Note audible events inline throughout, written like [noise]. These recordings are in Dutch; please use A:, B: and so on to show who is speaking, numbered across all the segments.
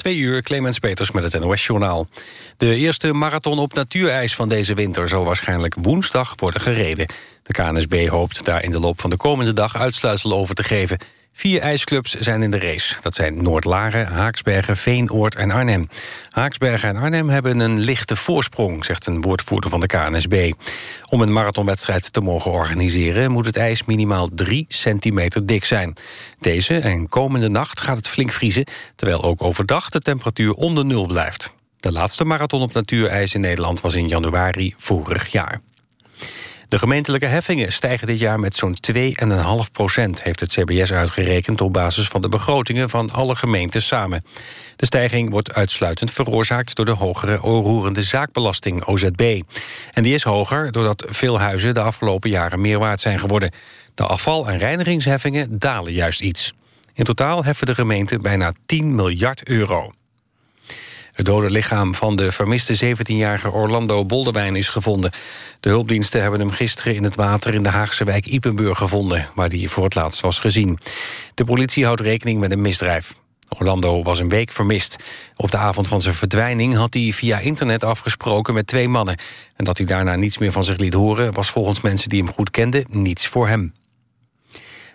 A: Twee uur, Clemens Peters met het NOS-journaal. De eerste marathon op natuurijs van deze winter... zal waarschijnlijk woensdag worden gereden. De KNSB hoopt daar in de loop van de komende dag uitsluitsel over te geven. Vier ijsclubs zijn in de race. Dat zijn Noordlaren, Haaksbergen, Veenoord en Arnhem. Haaksbergen en Arnhem hebben een lichte voorsprong... zegt een woordvoerder van de KNSB. Om een marathonwedstrijd te mogen organiseren... moet het ijs minimaal 3 centimeter dik zijn. Deze en komende nacht gaat het flink vriezen... terwijl ook overdag de temperatuur onder nul blijft. De laatste marathon op natuurijs in Nederland was in januari vorig jaar. De gemeentelijke heffingen stijgen dit jaar met zo'n 2,5 procent... heeft het CBS uitgerekend op basis van de begrotingen van alle gemeenten samen. De stijging wordt uitsluitend veroorzaakt door de hogere roerende zaakbelasting OZB. En die is hoger doordat veel huizen de afgelopen jaren meer waard zijn geworden. De afval- en reinigingsheffingen dalen juist iets. In totaal heffen de gemeenten bijna 10 miljard euro. Het dode lichaam van de vermiste 17-jarige Orlando Boldewijn is gevonden. De hulpdiensten hebben hem gisteren in het water in de Haagse wijk Ipenburg gevonden... waar hij voor het laatst was gezien. De politie houdt rekening met een misdrijf. Orlando was een week vermist. Op de avond van zijn verdwijning had hij via internet afgesproken met twee mannen. En dat hij daarna niets meer van zich liet horen... was volgens mensen die hem goed kenden niets voor hem.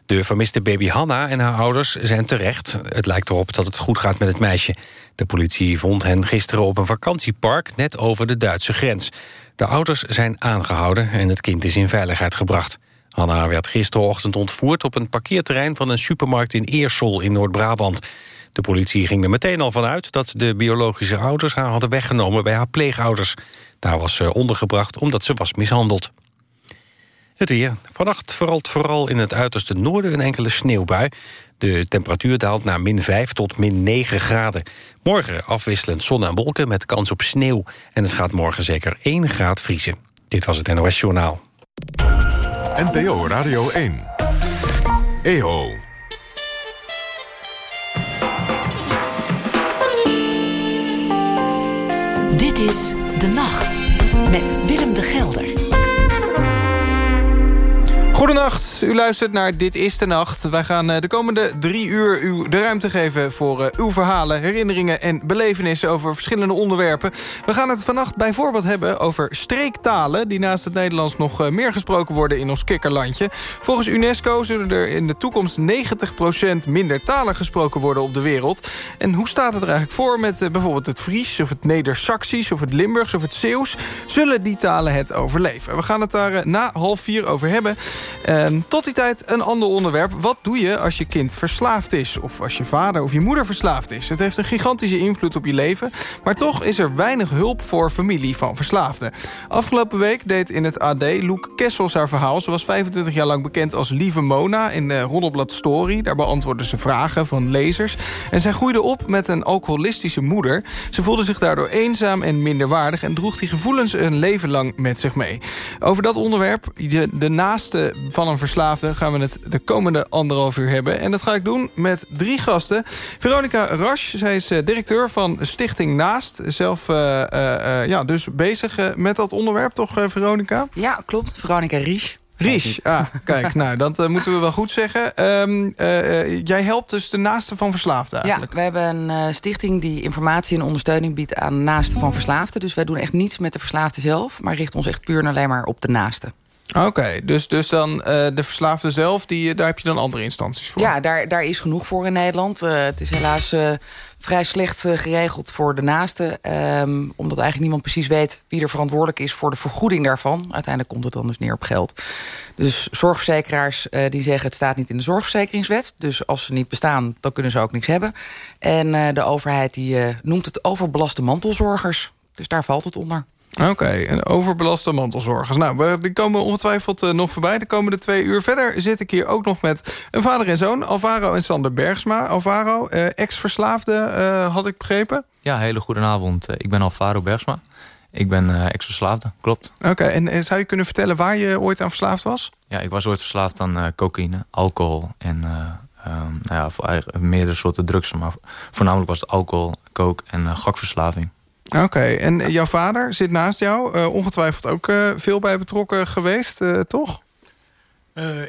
A: De vermiste baby Hanna en haar ouders zijn terecht. Het lijkt erop dat het goed gaat met het meisje. De politie vond hen gisteren op een vakantiepark... net over de Duitse grens. De ouders zijn aangehouden en het kind is in veiligheid gebracht. Hanna werd gisterochtend ontvoerd op een parkeerterrein... van een supermarkt in Eersel in Noord-Brabant. De politie ging er meteen al vanuit dat de biologische ouders... haar hadden weggenomen bij haar pleegouders. Daar was ze ondergebracht omdat ze was mishandeld. Het weer. Vannacht veralt vooral in het uiterste noorden een enkele sneeuwbui. De temperatuur daalt naar min 5 tot min 9 graden. Morgen afwisselend zon en wolken met kans op sneeuw. En het gaat morgen zeker 1 graad vriezen. Dit was het NOS Journaal.
B: NPO Radio 1. EO.
C: Dit is De Nacht met Willem de Gelder.
D: Goedenacht, u luistert naar Dit is de Nacht. Wij gaan eh, de komende drie uur u de ruimte geven... voor eh, uw verhalen, herinneringen en belevenissen over verschillende onderwerpen. We gaan het vannacht bijvoorbeeld hebben over streektalen... die naast het Nederlands nog eh, meer gesproken worden in ons kikkerlandje. Volgens UNESCO zullen er in de toekomst 90% minder talen gesproken worden op de wereld. En hoe staat het er eigenlijk voor met bijvoorbeeld het Fries... of het Neder-Saxisch of het Limburgs of het Zeeuws? Zullen die talen het overleven? We gaan het daar na half vier over hebben... Ehm, tot die tijd een ander onderwerp. Wat doe je als je kind verslaafd is? Of als je vader of je moeder verslaafd is? Het heeft een gigantische invloed op je leven. Maar toch is er weinig hulp voor familie van verslaafden. Afgelopen week deed in het AD Loek Kessels haar verhaal. Ze was 25 jaar lang bekend als Lieve Mona in de Roddelblad Story. Daar beantwoordde ze vragen van lezers. En zij groeide op met een alcoholistische moeder. Ze voelde zich daardoor eenzaam en minderwaardig... en droeg die gevoelens een leven lang met zich mee. Over dat onderwerp, de, de naaste van een verslaafde gaan we het de komende anderhalf uur hebben. En dat ga ik doen met drie gasten. Veronica Rasch, zij is eh, directeur van Stichting Naast. Zelf uh, uh, ja, dus bezig met dat onderwerp, toch Veronica?
E: Ja, klopt. Veronica Ries.
D: Ries, ah, kijk, [laughs] nou, dat uh, moeten we wel goed zeggen. Um, uh, jij helpt dus de naasten van verslaafden eigenlijk.
E: Ja, we hebben een uh, stichting die informatie en ondersteuning biedt aan naasten van verslaafden. Dus wij doen echt niets met de verslaafde zelf, maar richten ons echt puur en alleen maar op de naasten.
D: Oké, dus, dus dan uh, de verslaafde zelf, die, daar heb je dan andere instanties voor?
E: Ja, daar, daar is genoeg voor in Nederland. Uh, het is helaas vrij slecht geregeld voor de naasten. Um, omdat eigenlijk niemand precies weet wie er verantwoordelijk is... voor de vergoeding daarvan. Uiteindelijk komt het dan dus neer op geld. Dus zorgverzekeraars die zeggen het staat niet in de zorgverzekeringswet. Dus als ze niet bestaan, dan kunnen ze ook niks hebben. En de overheid die noemt het overbelaste mantelzorgers. Dus daar valt het onder.
D: Oké, okay, en overbelaste mantelzorgers. Nou, die komen ongetwijfeld uh, nog voorbij de komende twee uur. Verder zit ik hier ook nog met een vader en zoon, Alvaro en Sander Bergsma. Alvaro, uh, ex-verslaafde, uh, had ik begrepen?
F: Ja, hele goede avond. Ik ben Alvaro Bergsma. Ik ben ex-verslaafde, klopt.
D: Oké, en, en, zou je kunnen vertellen waar je ooit aan verslaafd was?
F: Ja, ik was ooit verslaafd aan cocaïne, alcohol en um, nou ja, meerdere soorten drugs. Maar voornamelijk was het alcohol, coke en gokverslaving.
D: Oké, en jouw vader zit naast jou. Uh, ongetwijfeld ook uh, veel bij betrokken geweest, uh, toch?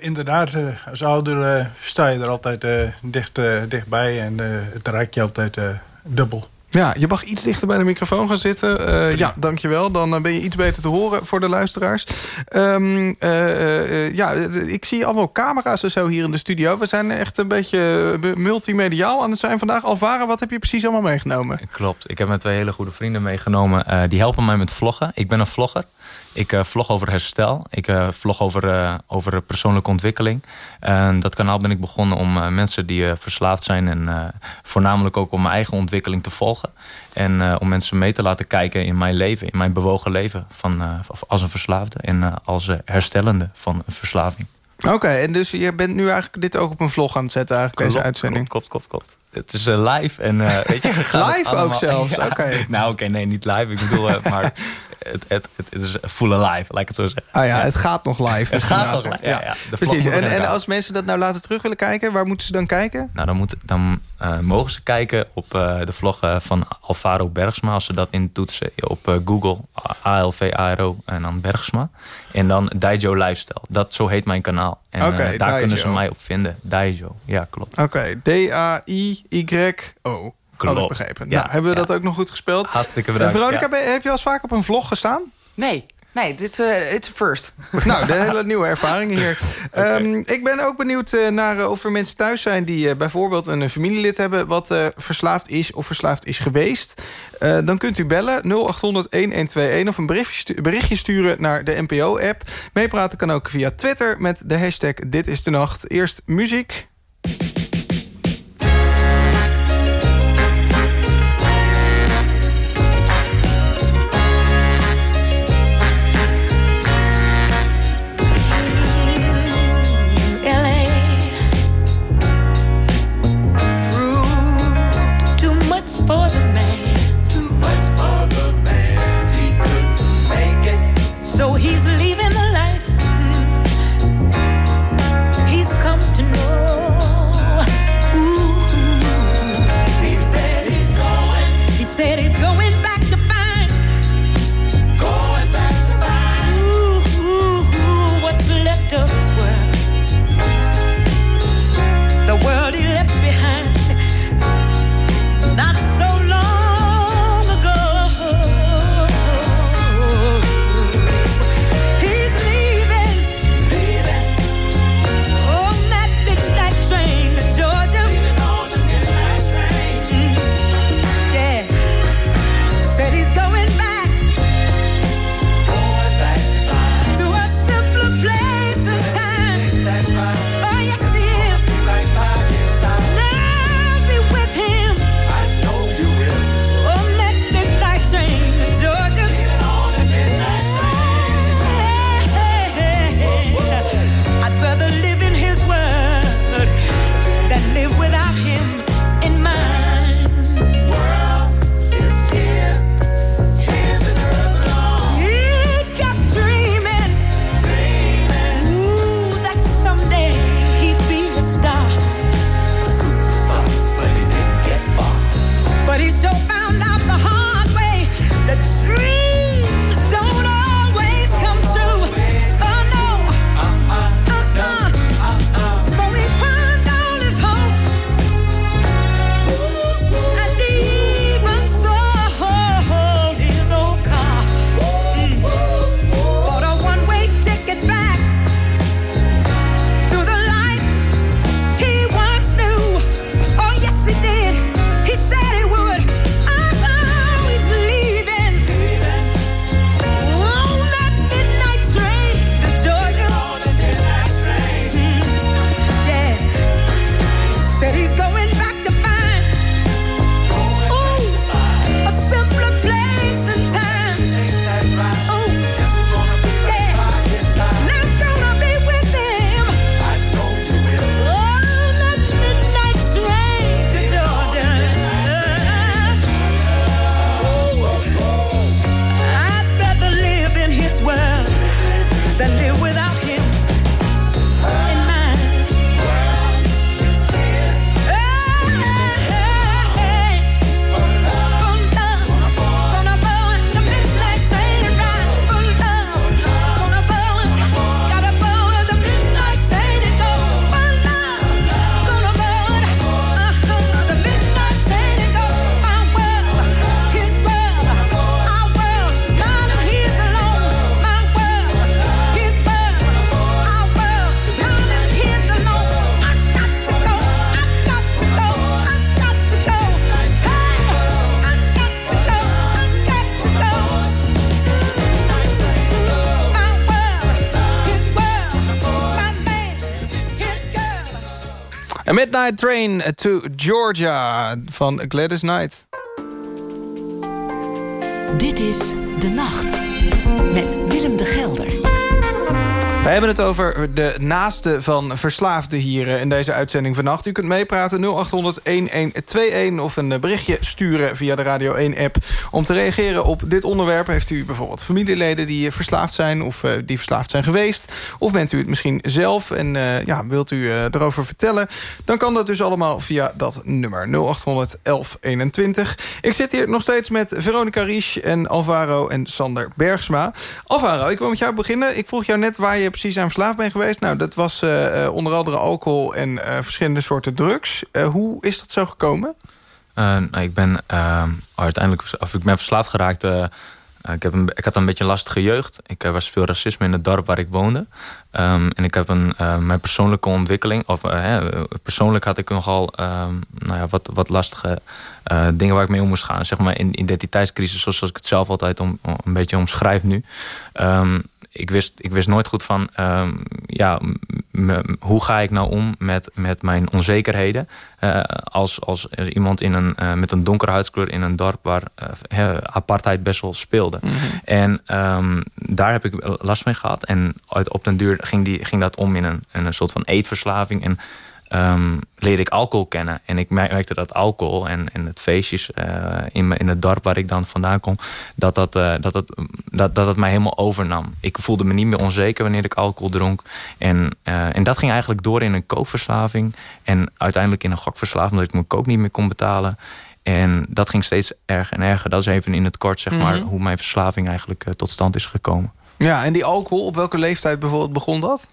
G: inderdaad, als ouder sta je er altijd dicht, dichtbij. En het raakt je altijd dubbel.
D: Ja, je mag iets dichter bij de microfoon gaan zitten. Uh, ja, dankjewel. Dan eh, ben je iets beter te horen voor de luisteraars. Um, uh, ja, ik zie allemaal camera's en zo hier in de studio. We zijn echt een beetje multimediaal aan het zijn vandaag. Alvaro, wat heb je precies allemaal meegenomen?
F: Klopt. Ik heb mijn twee hele goede vrienden meegenomen. die helpen mij met vloggen. Ik ben een vlogger. Ik uh, vlog over herstel. Ik uh, vlog over, uh, over persoonlijke ontwikkeling. En dat kanaal ben ik begonnen om mensen die verslaafd zijn... en voornamelijk ook om mijn eigen ontwikkeling te volgen. En om mensen mee te laten kijken in mijn leven, in mijn bewogen leven... Van, als een verslaafde en als herstellende van een verslaving.
D: Oké, en dus je bent nu eigenlijk dit ook op een vlog aan het zetten, eigenlijk, deze uitzending?
F: Klopt, klopt, klopt. Het is live en weet je... [laughs]
D: live ook zelfs? [laughs] Oké.
F: Nou oké, nee, niet live. Ik bedoel, maar [laughs] het, het, het, is full alive, laat ik het zo zeggen.
D: Ah ja, het gaat nog live. [laughs]
F: het gaat nog live, ja. ja.
D: Precies, en, en als mensen dat nou later terug willen kijken... waar moeten ze dan kijken?
F: Nou, dan, moet, dan uh, mogen ze kijken op uh, de vlog uh, van Alvaro Bergsma... als ze dat intoetsen op Google, A-L-V-A-R-O en dan Bergsma. En dan Daijo Lifestyle, dat, zo heet mijn kanaal. En
D: okay,
F: daar kunnen ze mij op vinden, Daijo, ja klopt.
D: Oké, okay. D-A-I-Y-O. Klopt. Had ik begrepen. Ja, nou, hebben we dat ook nog goed gespeeld?
F: Hartstikke bedankt.
D: Veronica, heb je al vaak op een vlog gestaan?
E: Nee. Nee, dit uh, is first. [laughs]
D: Nou, de hele nieuwe ervaring hier. [laughs] okay. um, ik ben ook benieuwd uh, naar uh, of er mensen thuis zijn... die bijvoorbeeld een familielid hebben... wat verslaafd is of verslaafd is geweest. dan kunt u bellen 0800-1121 of een berichtje, berichtje sturen naar de NPO-app. Meepraten kan ook via Twitter met de hashtag Dit is de Nacht. Eerst muziek. Midnight Train to Georgia van Gladys Knight.
C: Dit is De Nacht met Willem de Gelder.
D: We hebben het over de naaste van verslaafden hier eh, in deze uitzending vannacht. U kunt meepraten 0800-1121 of een berichtje sturen via de Radio 1-app... om te reageren op dit onderwerp. Heeft u bijvoorbeeld familieleden die verslaafd zijn of die verslaafd zijn geweest? Of bent u het misschien zelf en ja, wilt u erover vertellen? Dan kan dat dus allemaal via dat nummer 0800-1121. Ik zit hier nog steeds met Veronica Riesch en Alvaro en Sander Bergsma. Alvaro, ik wil met jou beginnen. Ik vroeg jou net waar je precies aan verslaafd ben geweest? Nou, dat was uh, onder andere alcohol en uh, verschillende soorten drugs. Hoe is dat zo gekomen?
F: Nou, ik ben uiteindelijk, of ik ben verslaafd geraakt. ik, heb een, ik had een beetje lastige jeugd. Ik was veel racisme in het dorp waar ik woonde. Um, en ik heb een, mijn persoonlijke ontwikkeling, of persoonlijk had ik nogal um, nou ja, wat, wat lastige dingen waar ik mee om moest gaan. Zeg maar in identiteitscrisis, zoals ik het zelf altijd om, een beetje omschrijf nu. Um, ik wist, ik wist nooit goed van, um, ja, hoe ga ik nou om met, met mijn onzekerheden? Uh, als, als iemand in een, uh, met een donkere huidskleur in een dorp waar uh, apartheid best wel speelde. Mm -hmm. En um, daar heb ik last mee gehad. En uit, op den duur ging, die, ging dat om in een, in een soort van eetverslaving. En um, leerde ik alcohol kennen. En ik merkte dat alcohol en, en het feestjes uh, in, in het dorp waar ik dan vandaan kom... dat dat, uh, dat, dat, dat, dat het mij helemaal overnam. Ik voelde me niet meer onzeker wanneer ik alcohol dronk. En, uh, en dat ging eigenlijk door in een kookverslaving. En uiteindelijk in een gokverslaving... omdat ik mijn kook niet meer kon betalen. En dat ging steeds erger en erger. Dat is even in het kort zeg maar, mm -hmm. hoe mijn verslaving eigenlijk tot stand is gekomen.
D: Ja, en die alcohol, op welke leeftijd bijvoorbeeld begon dat?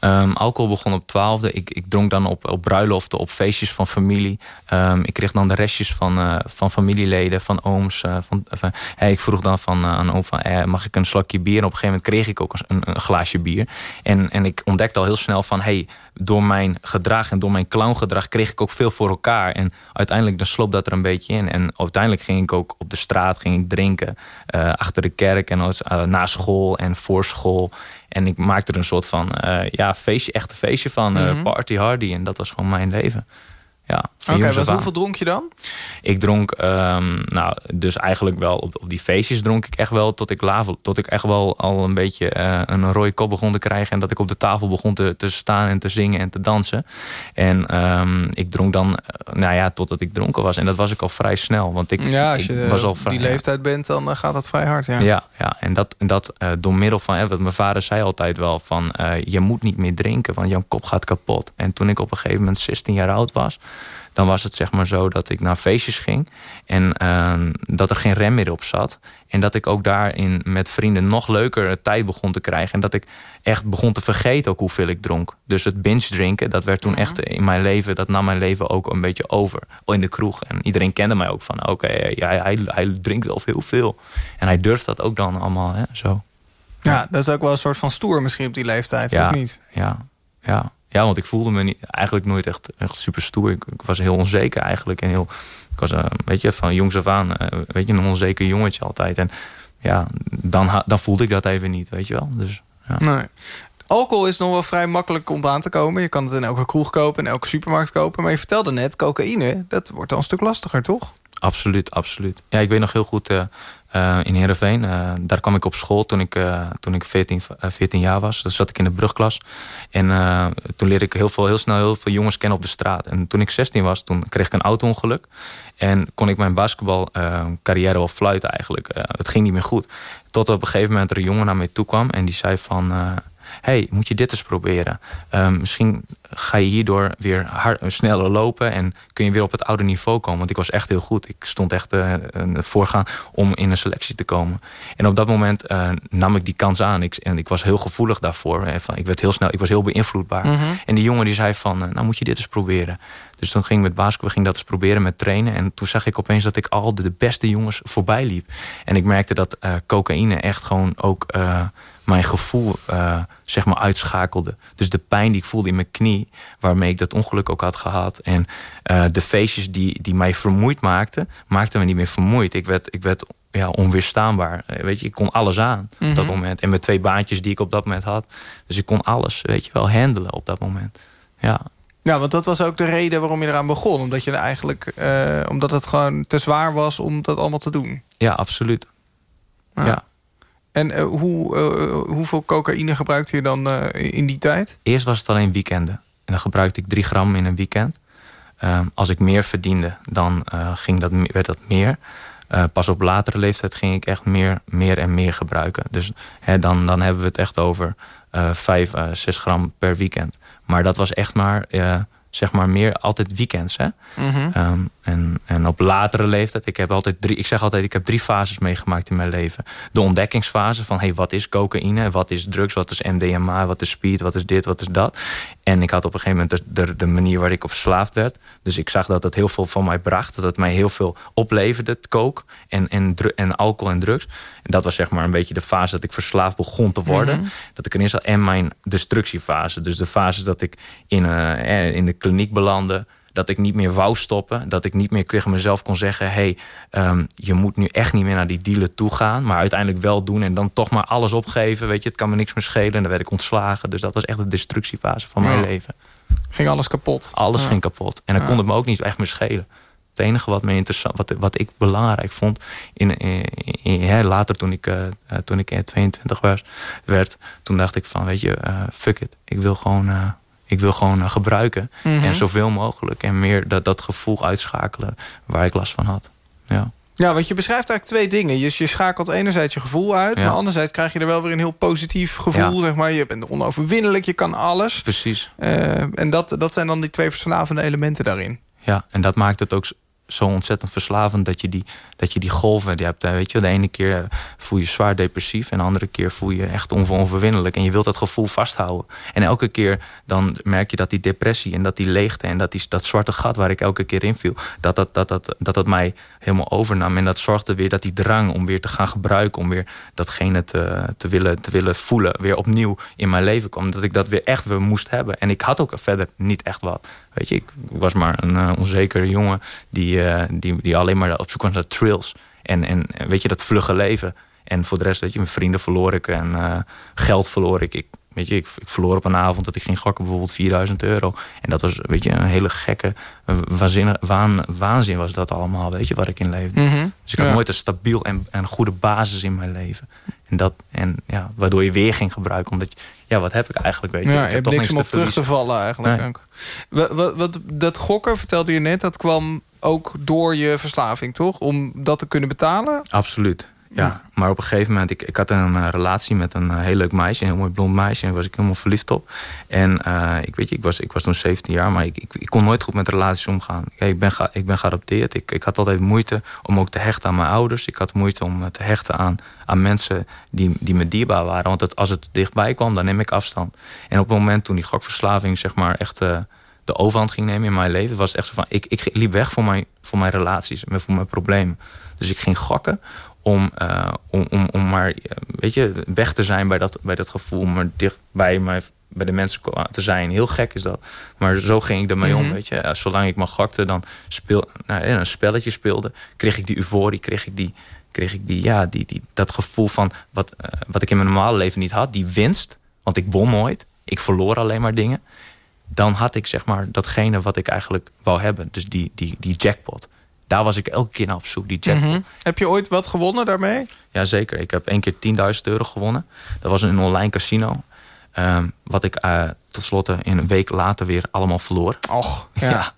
F: Um, alcohol begon op twaalfde. Ik, ik dronk dan op, op bruiloften, op feestjes van familie. Um, ik kreeg dan de restjes van, uh, van familieleden, van ooms. Uh, van, uh, hey, ik vroeg dan van, aan oom van, eh, mag ik een slokje bier? En op een gegeven moment kreeg ik ook een, een glaasje bier. En, en ik ontdekte al heel snel van... Hey, door mijn gedrag en door mijn clowngedrag kreeg ik ook veel voor elkaar. En uiteindelijk dan sloop dat er een beetje in. En uiteindelijk ging ik ook op de straat ging ik drinken. achter de kerk en na school en voor school. En ik maakte er een soort van uh, ja, feestje, echt een feestje van. Mm -hmm. uh, party hardy. En dat was gewoon mijn leven. Ja,
D: Oké, okay, hoeveel dronk je dan?
F: Ik dronk, um, nou, dus eigenlijk wel op, op die feestjes dronk ik echt wel tot ik lavel, tot ik echt wel al een beetje uh, een rode kop begon te krijgen en dat ik op de tafel begon te, te staan en te zingen en te dansen. En um, ik dronk dan, nou ja, totdat ik dronken was. En dat was ik al vrij snel, want ik,
D: ja, als je
F: ik was al
D: vrij, die leeftijd bent, dan gaat dat vrij hard. Ja,
F: ja, ja en dat, en dat uh, door middel van, hè, wat mijn vader zei altijd wel van, je moet niet meer drinken, want jouw kop gaat kapot. En toen ik op een gegeven moment 16 jaar oud was dan was het zeg maar zo dat ik naar feestjes ging. En uh, dat er geen rem meer op zat. En dat ik ook daarin met vrienden nog leuker tijd begon te krijgen. En dat ik echt begon te vergeten ook hoeveel ik dronk. Dus het binge drinken, dat werd toen echt in mijn leven... dat nam mijn leven ook een beetje over. In de kroeg. En iedereen kende mij ook van... oké, okay, ja, hij, hij drinkt wel heel veel. En hij durft dat ook dan allemaal hè, zo.
D: Ja, dat is ook wel een soort van stoer misschien op die leeftijd,
F: ja,
D: of niet?
F: Ja, ja. Ja, want ik voelde me niet, eigenlijk nooit echt, echt super stoer. Ik, ik, was heel onzeker eigenlijk. En heel, ik was, uh, weet je, van jongs af aan, uh, weet je, een onzeker jongetje altijd. En ja, dan, dan voelde ik dat even niet, weet je wel. Dus, ja.
D: Nee. Alcohol is nog wel vrij makkelijk om aan te komen. Je kan het in elke kroeg kopen, in elke supermarkt kopen. Maar je vertelde net, cocaïne, dat wordt al een stuk lastiger, toch?
F: Absoluut, absoluut. Ja, ik weet nog heel goed... Uh, uh, in Heerenveen. Uh, daar kwam ik op school toen ik, uh, toen ik 14, 14 jaar was. Dus zat ik in de brugklas. En toen leerde ik heel, veel, heel snel heel veel jongens kennen op de straat. En toen ik 16 was, toen kreeg ik een auto-ongeluk. En kon ik mijn basketbalcarrière wel fluiten eigenlijk. het ging niet meer goed. Tot op een gegeven moment er een jongen naar mij toe kwam. En die zei van hey, moet je dit eens proberen. Misschien ga je hierdoor weer hard, sneller lopen... en kun je weer op het oude niveau komen. Want ik was echt heel goed. Ik stond echt uh, voorgaan om in een selectie te komen. En op dat moment uh, nam ik die kans aan. Ik, en ik was heel gevoelig daarvoor. Hè, van, ik, werd heel snel, ik was heel beïnvloedbaar. Mm -hmm. En die jongen die zei van, nou moet je dit eens proberen. Dus toen ging ik met basketbal ging dat eens proberen met trainen. En toen zag ik opeens dat ik al de, de beste jongens voorbij liep. En ik merkte dat cocaïne echt gewoon ook mijn gevoel zeg maar uitschakelde. Dus de pijn die ik voelde in mijn knie, waarmee ik dat ongeluk ook had gehad. En de feestjes die, die mij vermoeid maakten, maakten me niet meer vermoeid. Ik werd, ik werd ja, onweerstaanbaar. Weet je, ik kon alles aan mm -hmm. op dat moment. En met twee baantjes die ik op dat moment had. Dus ik kon alles, weet je wel, handelen op dat moment. Ja.
D: Ja, want dat was ook de reden waarom je eraan begon. Omdat je er eigenlijk, uh, omdat het gewoon te zwaar was om dat allemaal te doen.
F: Ja, absoluut.
D: Ah.
F: Ja.
D: En uh, hoe, uh, hoeveel cocaïne gebruikte je dan in die tijd?
F: Eerst was het alleen weekenden. En dan gebruikte ik drie gram in een weekend. Ehm, als ik meer verdiende, dan ging dat, werd dat meer. pas op latere leeftijd ging ik echt meer, meer en meer gebruiken. Dus hè, dan, dan hebben we het echt over vijf, zes gram per weekend. Maar dat was echt maar, zeg maar meer altijd weekends. Hè?
D: Mm -hmm.
F: um, en, en op latere leeftijd, ik heb altijd drie, ik zeg altijd, ik heb drie fases meegemaakt in mijn leven. De ontdekkingsfase van, hey, wat is cocaïne? Wat is drugs? Wat is MDMA? Wat is speed? Wat is dit? Wat is dat? En ik had op een gegeven moment de, de, de manier waar ik op verslaafd werd. Dus ik zag dat het heel veel van mij bracht. Dat het mij heel veel opleverde, het kook en, en, en alcohol en drugs. En dat was zeg maar een beetje de fase dat ik verslaafd begon te worden.
D: Mhm.
F: Dat ik erin zat. En mijn destructiefase. Dus de fase dat ik in, uh, in de kliniek belandde. Dat ik niet meer wou stoppen. Dat ik niet meer tegen mezelf kon zeggen... hey, um, je moet nu echt niet meer naar die dealer toe gaan. Maar uiteindelijk wel doen en dan toch maar alles opgeven. Weet je, het kan me niks meer schelen. En dan werd ik ontslagen. Dus dat was echt de destructiefase van mijn leven.
D: Ging alles kapot?
F: Alles
D: Ja.
F: ging kapot. En dan
D: Ja.
F: kon het me ook niet echt meer schelen. Het enige wat, me interessant, wat, wat ik belangrijk vond... In, in, in- hè, later toen ik, eh, eh, toen ik eh, 22 was, werd... toen dacht ik van, weet je, eh, fuck it. Ik wil gewoon, eh, ik wil gewoon eh, gebruiken.
D: Mhm.
F: En zoveel mogelijk. En meer dat, dat gevoel uitschakelen waar ik last van had. Ja.
D: Ja, want je beschrijft eigenlijk twee dingen. Je, je schakelt enerzijds je gevoel uit...
F: Ja.
D: maar anderzijds krijg je er wel weer een heel positief gevoel.
F: Ja.
D: Zeg maar. Je bent onoverwinnelijk, je kan alles.
F: Precies.
D: Eh, en dat, dat zijn dan die twee verslavende elementen daarin.
F: Ja, en dat maakt het ook zo ontzettend verslavend dat je die, dat je die golven die hebt. eh, Weet je, de ene keer eh, voel je zwaar depressief en de andere keer voel je echt onver- onverwinnelijk. En je wilt dat gevoel vasthouden. En elke keer dan merk je dat die depressie en dat die leegte en dat, die, dat zwarte gat waar ik elke keer in viel, dat dat, dat, dat, dat dat mij helemaal overnam. En dat zorgde weer dat die drang om weer te gaan gebruiken, om weer datgene te, te, willen, te willen voelen, weer opnieuw in mijn leven kwam. Dat ik dat weer echt weer moest hebben. En ik had ook verder niet echt wat. Weet je, ik was maar een eh, onzekere jongen die, eh, die, die alleen maar op zoek was naar. En, en en weet je, dat vlugge leven. En voor de rest, weet je, mijn vrienden verloor ik en eh, geld verloor ik. ik weet je, ik, ik verloor op een avond dat ik ging gokken bijvoorbeeld 4000 euro. En dat was, weet je, een hele gekke, eh, waanzinnig, waan, waanzin was dat allemaal, weet je, waar ik in leefde. Dus ik had
D: Ja.
F: nooit een stabiel en, en goede basis in mijn leven. En, dat, en ja, waardoor je weer ging gebruiken. Omdat je, ja, wat heb ik eigenlijk, weet je?
D: Ja,
F: ik
D: je
F: heb
D: hebt
F: toch
D: niks om op
F: te
D: terug te vallen eigenlijk.
F: Nee.
D: Wat, wat, wat, dat gokken, vertelde je net, dat kwam ook door je verslaving, toch? Om dat te kunnen betalen?
F: Absoluut. Ja. Maar op een gegeven moment, ik, ik had een eh, relatie met een eh, heel leuk meisje, een heel mooi blond meisje, en daar was ik helemaal verliefd op. En eh, ik weet je, ik was, ik was toen 17 jaar, maar ik, ik, ik kon nooit goed met relaties omgaan. Ja, ik, ben ga, ik ben geadopteerd. Ik, ik had altijd moeite om ook te hechten aan mijn ouders. Ik had moeite om te hechten aan, aan mensen die, die me dierbaar waren. Want het, als het dichtbij kwam, dan neem ik afstand. En op het moment toen die gokverslaving, zeg maar, echt. de overhand ging nemen in mijn leven, was het echt zo van... ik, ik liep weg voor mijn, voor mijn relaties en voor mijn problemen. Dus ik ging gokken om, eh, om, om, om maar, eh, weet je, weg te zijn bij dat, bij dat gevoel. Maar dicht bij, mij, bij de mensen te zijn. Heel gek is dat. Maar zo ging ik ermee om,
D: Mhm.
F: weet je. Zolang ik maar gokte, dan speel, nou, en een spelletje speelde... kreeg ik die euforie, kreeg ik die... Kreeg ik die, ja, die, die, dat gevoel van wat, eh, wat ik in mijn normale leven niet had. Die winst, want ik won nooit. Ik verloor alleen maar dingen dan had ik zeg maar datgene wat ik eigenlijk wou hebben. Dus die, die, die jackpot. Daar was ik elke keer naar op zoek, die jackpot.
D: Mhm. Heb je ooit wat gewonnen daarmee?
F: Jazeker, ik heb één keer 10.000 euro gewonnen. Dat was een online casino. Ehm, wat ik eh tot slotte in een week later weer allemaal verloor.
D: Och, [laughs]
F: Ja.
D: ja.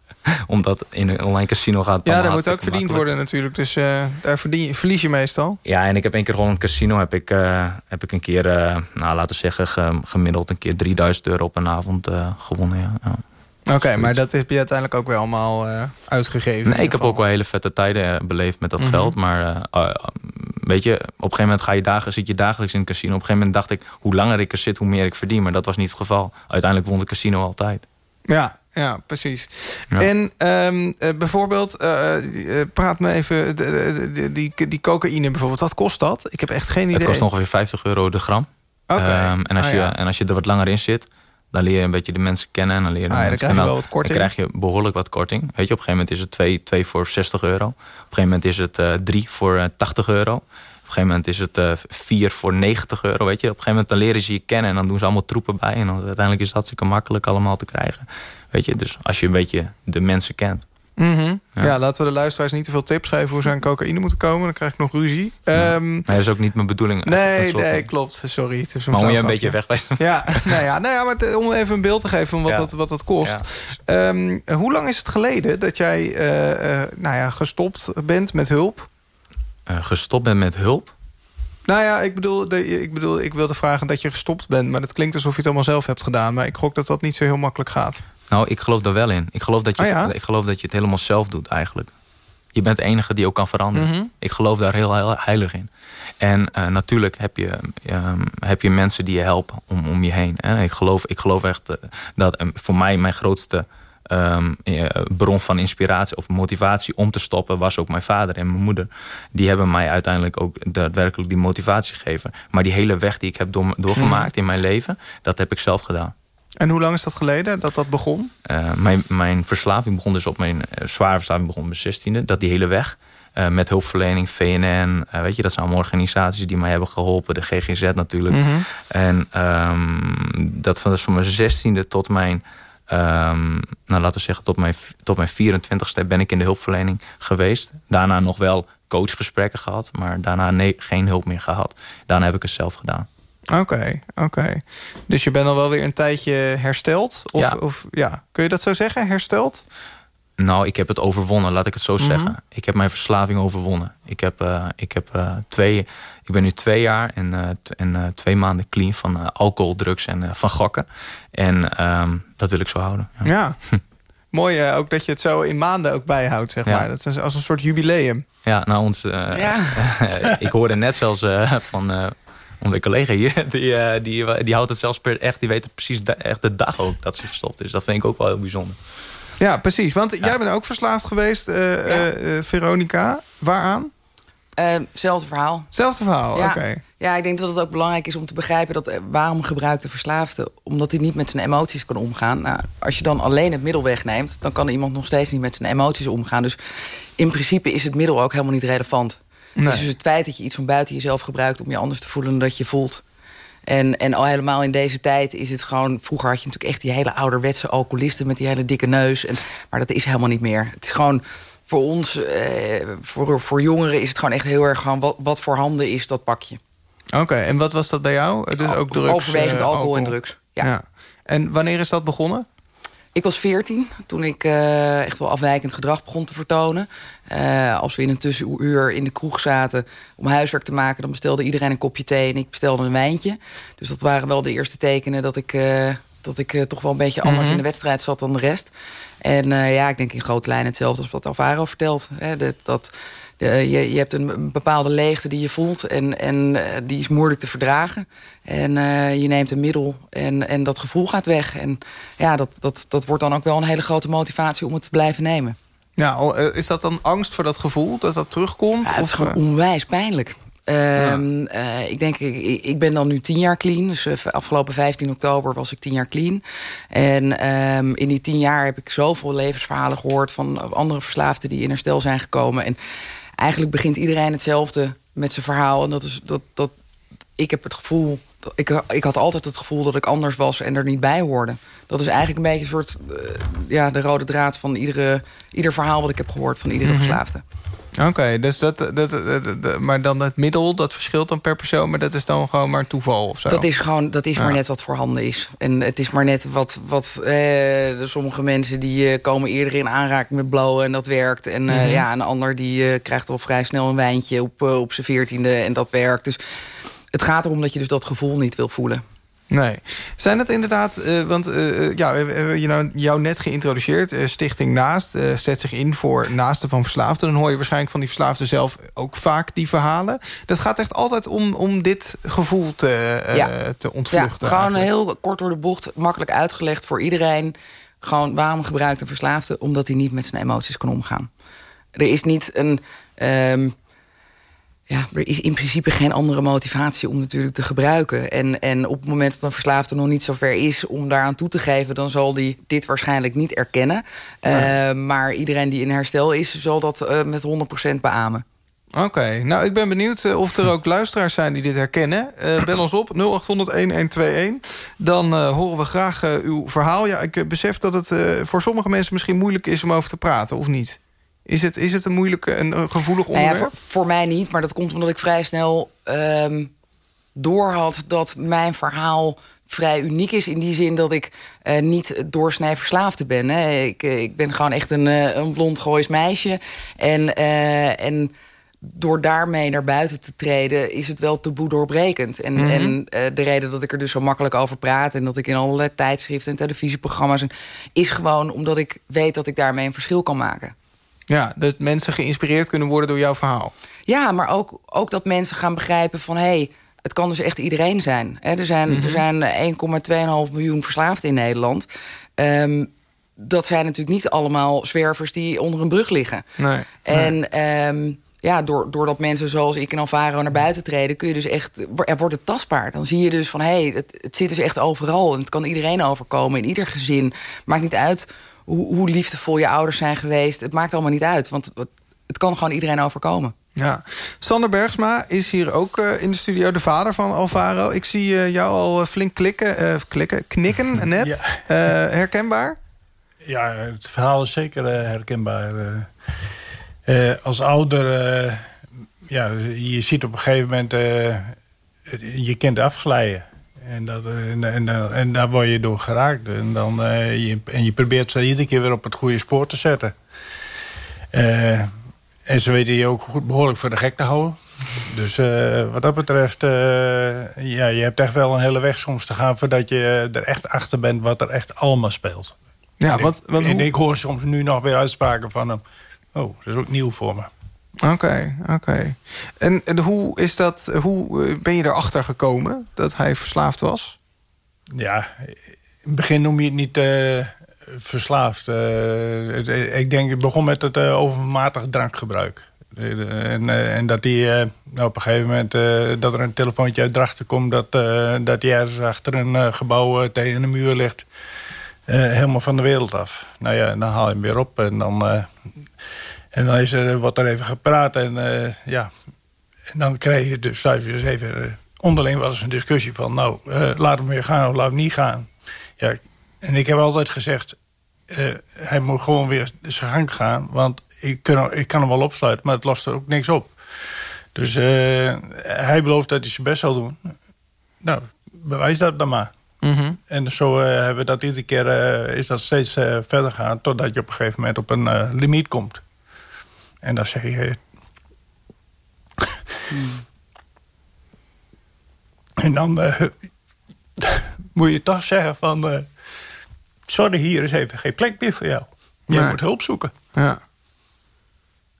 F: omdat in een online casino gaat
D: Ja, daar moet ook verdiend
F: makkelijk.
D: worden natuurlijk. Dus eh, daar verdien verlies je meestal.
F: Ja, en ik heb één keer gewoon een casino. Heb ik, eh, heb ik een keer, eh, nou laten we zeggen, ge- gemiddeld een keer 3000 euro op een avond eh, gewonnen. Ja. Ja.
D: Oké, maar dat heb je uiteindelijk ook weer allemaal eh, uitgegeven.
F: Nee, ik heb ook wel hele vette tijden eh, beleefd met dat
D: Mhm.
F: geld. Maar eh, eh, weet je, op een gegeven moment ga je dagen, zit je dagelijks in het casino. Op een gegeven moment dacht ik, hoe langer ik er zit, hoe meer ik verdien. Maar dat was niet het geval. Uiteindelijk won de casino altijd.
D: Ja, ja precies.
F: Ja.
D: En ehm, eh, bijvoorbeeld, praat me even, die, die cocaïne bijvoorbeeld, wat kost dat? Ik heb echt geen idee.
F: Het kost ongeveer 50 euro de gram.
D: Oké.
F: Ehm, en, als
D: Ah,
F: je,
D: ja.
F: en als je er wat langer in zit, Dan leer je een beetje de mensen kennen. En dan leer je
D: Ah, dan krijg je
F: kennen.
D: wel wat korting.
F: Dan krijg je behoorlijk wat korting. Weet je, op een gegeven moment is het 2 twee voor 60 euro. Op een gegeven moment is het 3 voor eh, 80 euro. Op een gegeven moment is het 4 voor 90 euro. Weet je, op een gegeven moment dan leren ze je kennen. En dan doen ze allemaal troepen bij. En dan, uiteindelijk is het hartstikke makkelijk allemaal te krijgen. Weet je, dus als je een beetje de mensen kent.
D: Mhm. ja.
F: Ja.
D: laten we de luisteraars niet te veel tips geven... hoe ze aan cocaïne moeten komen. Dan krijg ik nog ruzie. Ehm,
F: Maar dat is ook niet mijn bedoeling.
D: nee, nee, klopt. Sorry. Het is een
F: Maar om je een beetje weg
D: Ja, [laughs] nou ja, nou ja maar te- om even een beeld te geven van wat,
F: Ja.
D: dat, wat dat kost.
F: Ja.
D: Ehm, hoe lang is het geleden dat jij eh, eh, nou ja, gestopt bent met hulp?
F: Eh, gestopt ben met hulp.
D: Nou ja, ik bedoel, de, ik bedoel, ik wilde vragen dat je gestopt bent... maar dat klinkt alsof je het allemaal zelf hebt gedaan. Maar ik gok dat dat niet zo heel makkelijk gaat.
F: Nou, ik geloof daar wel in. Ik geloof dat je,
D: Oh ja?
F: het, ik geloof dat je het helemaal zelf doet eigenlijk. Je bent de enige die ook kan veranderen.
D: Mhm.
F: Ik geloof daar heel, heel heilig in. En eh, natuurlijk heb je, ehm, heb je mensen die je helpen om, om je heen. Hè. Ik, geloof, ik geloof echt eh, dat eh, voor mij mijn grootste ehm, eh, bron van inspiratie of motivatie om te stoppen was ook mijn vader en mijn moeder. Die hebben mij uiteindelijk ook daadwerkelijk die motivatie gegeven. Maar die hele weg die ik heb door, doorgemaakt
D: Mhm.
F: in mijn leven, dat heb ik zelf gedaan.
D: En hoe lang is dat geleden dat dat begon?
F: Eh, mijn, mijn verslaving begon dus op mijn eh, zware verslaving begon op mijn zestiende. Dat die hele weg. eh, met hulpverlening, VNN. weet je, dat zijn allemaal organisaties die mij hebben geholpen. De GGZ natuurlijk.
D: Mhm.
F: En ehm, dat van, dus van mijn zestiende tot mijn... ehm, nou, laten we zeggen, tot mijn, tot mijn 24ste ben ik in de hulpverlening geweest. Daarna nog wel coachgesprekken gehad. Maar daarna nee, geen hulp meer gehad. Daarna heb ik het zelf gedaan.
D: Oké, oké. Dus je bent al wel weer een tijdje hersteld? Of,
F: Ja.
D: of ja, kun je dat zo zeggen, hersteld?
F: Nou, ik heb het overwonnen, laat ik het zo
D: Mhm.
F: zeggen. Ik heb mijn verslaving overwonnen. Ik, heb, eh, ik, heb, eh, twee, ik ben nu twee jaar en, eh, en twee maanden clean van alcohol, drugs en van gokken. En ehm, dat wil ik zo houden. Ja.
D: Ja. [laughs] Mooi ook dat je het zo in maanden ook bijhoudt, zeg
F: Ja.
D: maar. Dat is als een soort jubileum.
F: Ja, nou, ons,
E: Ja. [laughs]
F: ik hoorde net zelfs van onze collega hier, [laughs] die, eh, die, die houdt het zelfs per echt, die weet precies de, echt de dag ook dat ze gestopt is. Dat vind ik ook wel heel bijzonder.
D: Ja, precies. Want jij bent ook verslaafd geweest, eh, eh, Veronica. Waaraan?
E: Eh, Hetzelfde verhaal.
D: Zelfde verhaal,
E: Ja.
D: oké.
E: Ja, ik denk dat het ook belangrijk is om te begrijpen... dat waarom gebruikt de verslaafde? Omdat hij niet met zijn emoties kan omgaan. Nou, als je dan alleen het middel wegneemt... dan kan iemand nog steeds niet met zijn emoties omgaan. Dus in principe is het middel ook helemaal niet relevant.
D: Nee.
E: Dus het feit dat je iets van buiten jezelf gebruikt... om je anders te voelen dan dat je voelt... En, en al helemaal in deze tijd is het gewoon... Vroeger had je natuurlijk echt die hele ouderwetse alcoholisten... met die hele dikke neus. En, maar dat is helemaal niet meer. Het is gewoon voor ons, eh, voor, voor jongeren... is het gewoon echt heel erg gewoon... wat, wat voor handen is dat pakje.
D: Oké, en wat was dat bij jou? Dus ook drugs?
E: Overwegend
D: eh,
E: alcohol, en drugs. Ja.
D: En wanneer is dat begonnen?
E: Ik was 14 toen ik eh, echt wel afwijkend gedrag begon te vertonen. Eh, als we in een tussenuur in de kroeg zaten om huiswerk te maken... dan bestelde iedereen een kopje thee en ik bestelde een wijntje. Dus dat waren wel de eerste tekenen dat ik, eh, dat ik toch wel een beetje anders
D: Mhm.
E: in de wedstrijd zat dan de rest. En ja, ik denk in grote lijnen hetzelfde als wat Alvaro vertelt. Hè, dat, dat, je, je hebt een, een bepaalde leegte die je voelt en, en eh, die is moeilijk te verdragen. En eh, je neemt een middel en, en dat gevoel gaat weg. En ja, dat, dat, dat wordt dan ook wel een hele grote motivatie om het te blijven nemen.
D: Ja, al, eh, is dat dan angst voor dat gevoel, dat dat terugkomt?
E: Ja, het is
D: Of,
E: gewoon
D: eh,
E: onwijs pijnlijk. Ehm, eh, ik denk, ik, ik ben dan nu tien jaar clean. Dus eh, afgelopen 15 oktober was ik tien jaar clean. En ehm, in die tien jaar heb ik zoveel levensverhalen gehoord... van andere verslaafden die in herstel zijn gekomen. En eigenlijk begint iedereen hetzelfde met zijn verhaal. En dat is dat, dat ik heb het gevoel... Ik, ik had altijd het gevoel dat ik anders was en er niet bij hoorde. Dat is eigenlijk een beetje een soort... eh, ja, de rode draad van iedere, ieder verhaal wat ik heb gehoord... van iedere
D: Mhm.
E: verslaafde.
D: Oké, dus dat, dat, dat, dat- dat- maar dan het middel, dat verschilt dan per persoon... maar dat is dan gewoon maar toeval of zo?
E: Dat is gewoon, dat is
D: Ja.
E: maar net wat voorhanden is. En het is maar net wat, wat eh, sommige mensen die eh, komen eerder in aanraking met blowen en dat werkt. En eh,
D: Mhm.
E: ja, een ander die eh, krijgt al vrij snel een wijntje op, op zijn veertiende en dat werkt. Dus het gaat erom dat je dus dat gevoel niet wil voelen.
D: Nee. Zijn het inderdaad, eh, want eh, ja, we hebben je nou, jou net geïntroduceerd. eh, Stichting Naast eh, zet zich in voor naasten van verslaafden. Dan hoor je waarschijnlijk van die verslaafden zelf ook vaak die verhalen. Dat gaat echt altijd om, om dit gevoel te, eh,
E: Ja.
D: te
E: Ja,
D: ontvluchten.
E: gewoon
D: eigenlijk.
E: heel kort door de bocht, makkelijk uitgelegd voor iedereen. Gewoon waarom gebruikt een verslaafde? Omdat hij niet met zijn emoties kan omgaan. Er is niet een. ehm, ja, er is in principe geen andere motivatie om natuurlijk te gebruiken. En, en op het moment dat een verslaafde nog niet zo ver is om daaraan toe te geven, dan zal die dit waarschijnlijk niet erkennen. Uh, maar iedereen die in herstel is, zal dat uh, met 100% beamen.
D: Oké, nou ik ben benieuwd uh, of er ook luisteraars zijn die dit herkennen. Uh, bel ons op 0800-1121. Dan uh, horen we graag uw verhaal. Ja, ik besef dat het voor sommige mensen misschien moeilijk is om over te praten, of niet? Is het, is het een moeilijk, een gevoelig onderwerp?
E: Nou ja, voor, voor, mij niet, maar dat komt omdat ik vrij snel um, doorhad... dat mijn verhaal vrij uniek is in die zin dat ik uh, niet doorsnij verslaafde ben. Hè. Ik, ik ben gewoon echt een, een blond goois meisje. En, uh, en door daarmee naar buiten te treden... is het wel taboe doorbrekend. En, mm -hmm. en uh, de reden dat ik er dus zo makkelijk over praat... en dat ik in allerlei tijdschriften en televisieprogramma's... is gewoon omdat ik weet dat ik daarmee een verschil kan maken.
D: Ja, dat mensen geïnspireerd kunnen worden door jouw verhaal.
E: Ja, maar ook, ook dat mensen gaan begrijpen van... Hey, het kan dus echt iedereen zijn. er zijn, mm -hmm. er zijn 1,2,5 miljoen verslaafden in Nederland. Um, dat zijn natuurlijk niet allemaal zwervers die onder een brug liggen.
D: Nee,
E: en
D: nee.
E: Um, ja, doordat mensen zoals ik en Alvaro naar buiten treden... kun je dus echt, er wordt het tastbaar. Dan zie je dus van, hé, hey, het, het zit dus echt overal. En het kan iedereen overkomen, in ieder gezin. Maakt niet uit hoe, hoe liefdevol je ouders zijn geweest. Het maakt allemaal niet uit, want het, het kan gewoon iedereen overkomen.
D: Ja. Sander Bergsma is hier ook uh, in de studio, de vader van Alvaro. Ik zie uh, jou al flink klikken, uh, klikken knikken [laughs] net. Ja. herkenbaar?
G: Ja, het verhaal is zeker herkenbaar. Uh, als ouder, uh, ja, je ziet op een gegeven moment uh, je kind afglijden. En, dat, en, en, en, daar word je door geraakt. En, dan, je, en je probeert ze iedere keer weer op het goede spoor te zetten. en ze weten je ook goed behoorlijk voor de gek te houden. Dus wat dat betreft, ja, je hebt echt wel een hele weg soms te gaan... voordat je er echt achter bent wat er echt allemaal speelt.
D: Ja,
G: en
D: wat,
G: en
D: hoe...
G: ik hoor soms nu nog weer uitspraken van hem... Oh, dat is ook nieuw voor me.
D: Oké, oké. En, en hoe, is dat, hoe ben je erachter gekomen dat hij verslaafd was?
G: Ja, in het begin noem je het niet uh, verslaafd. Het, ik denk, het begon met het overmatig drankgebruik. En, en dat hij nou, op een gegeven moment dat er een telefoontje uit Drachten komt... dat, dat hij ergens achter een gebouw tegen een muur ligt... helemaal van de wereld af. Nou ja, dan haal je hem weer op en dan... En dan is er, wordt er even gepraat en uh, ja... En dan krijg je dus dus even... Uh, onderling was een discussie van... nou, uh, laat hem weer gaan of laat hem niet gaan. Ja, en ik heb altijd gezegd... hij moet gewoon weer zijn gang gaan. Want ik kan, ik kan hem wel opsluiten, maar het lost er ook niks op. Dus hij belooft dat hij zijn best zal doen. Nou, bewijs dat dan maar.
D: Mm -hmm.
G: En zo hebben we dat iedere keer... is dat steeds verder gaan... totdat je op een gegeven moment op een limiet komt. En dan zeg je... Hmm. En dan uh, [laughs] moet je toch zeggen van... Uh, sorry, hier is even geen plek meer voor jou. Jij nee. moet hulp zoeken.
D: Ja.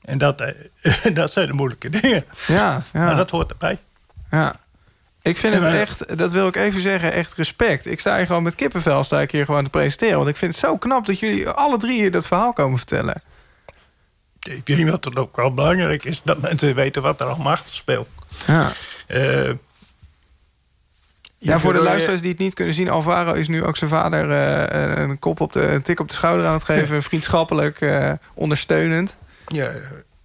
G: En dat, uh, [laughs] dat zijn de moeilijke dingen.
D: Ja, ja.
G: Maar dat hoort erbij.
D: Ja. Ik vind het echt, dat wil ik even zeggen, echt respect. Ik sta hier gewoon met kippenvel sta ik hier gewoon te presenteren. Want ik vind het zo knap dat jullie alle drie hier dat verhaal komen vertellen
G: ik denk dat het ook wel belangrijk is dat mensen weten wat er allemaal achter speelt.
D: Ja.
G: Uh,
D: ja, voor de luisteraars die het niet kunnen zien... Alvaro is nu ook zijn vader uh, een, kop op de, een tik op de schouder aan het geven. vriendschappelijk, uh, ondersteunend.
G: Ja,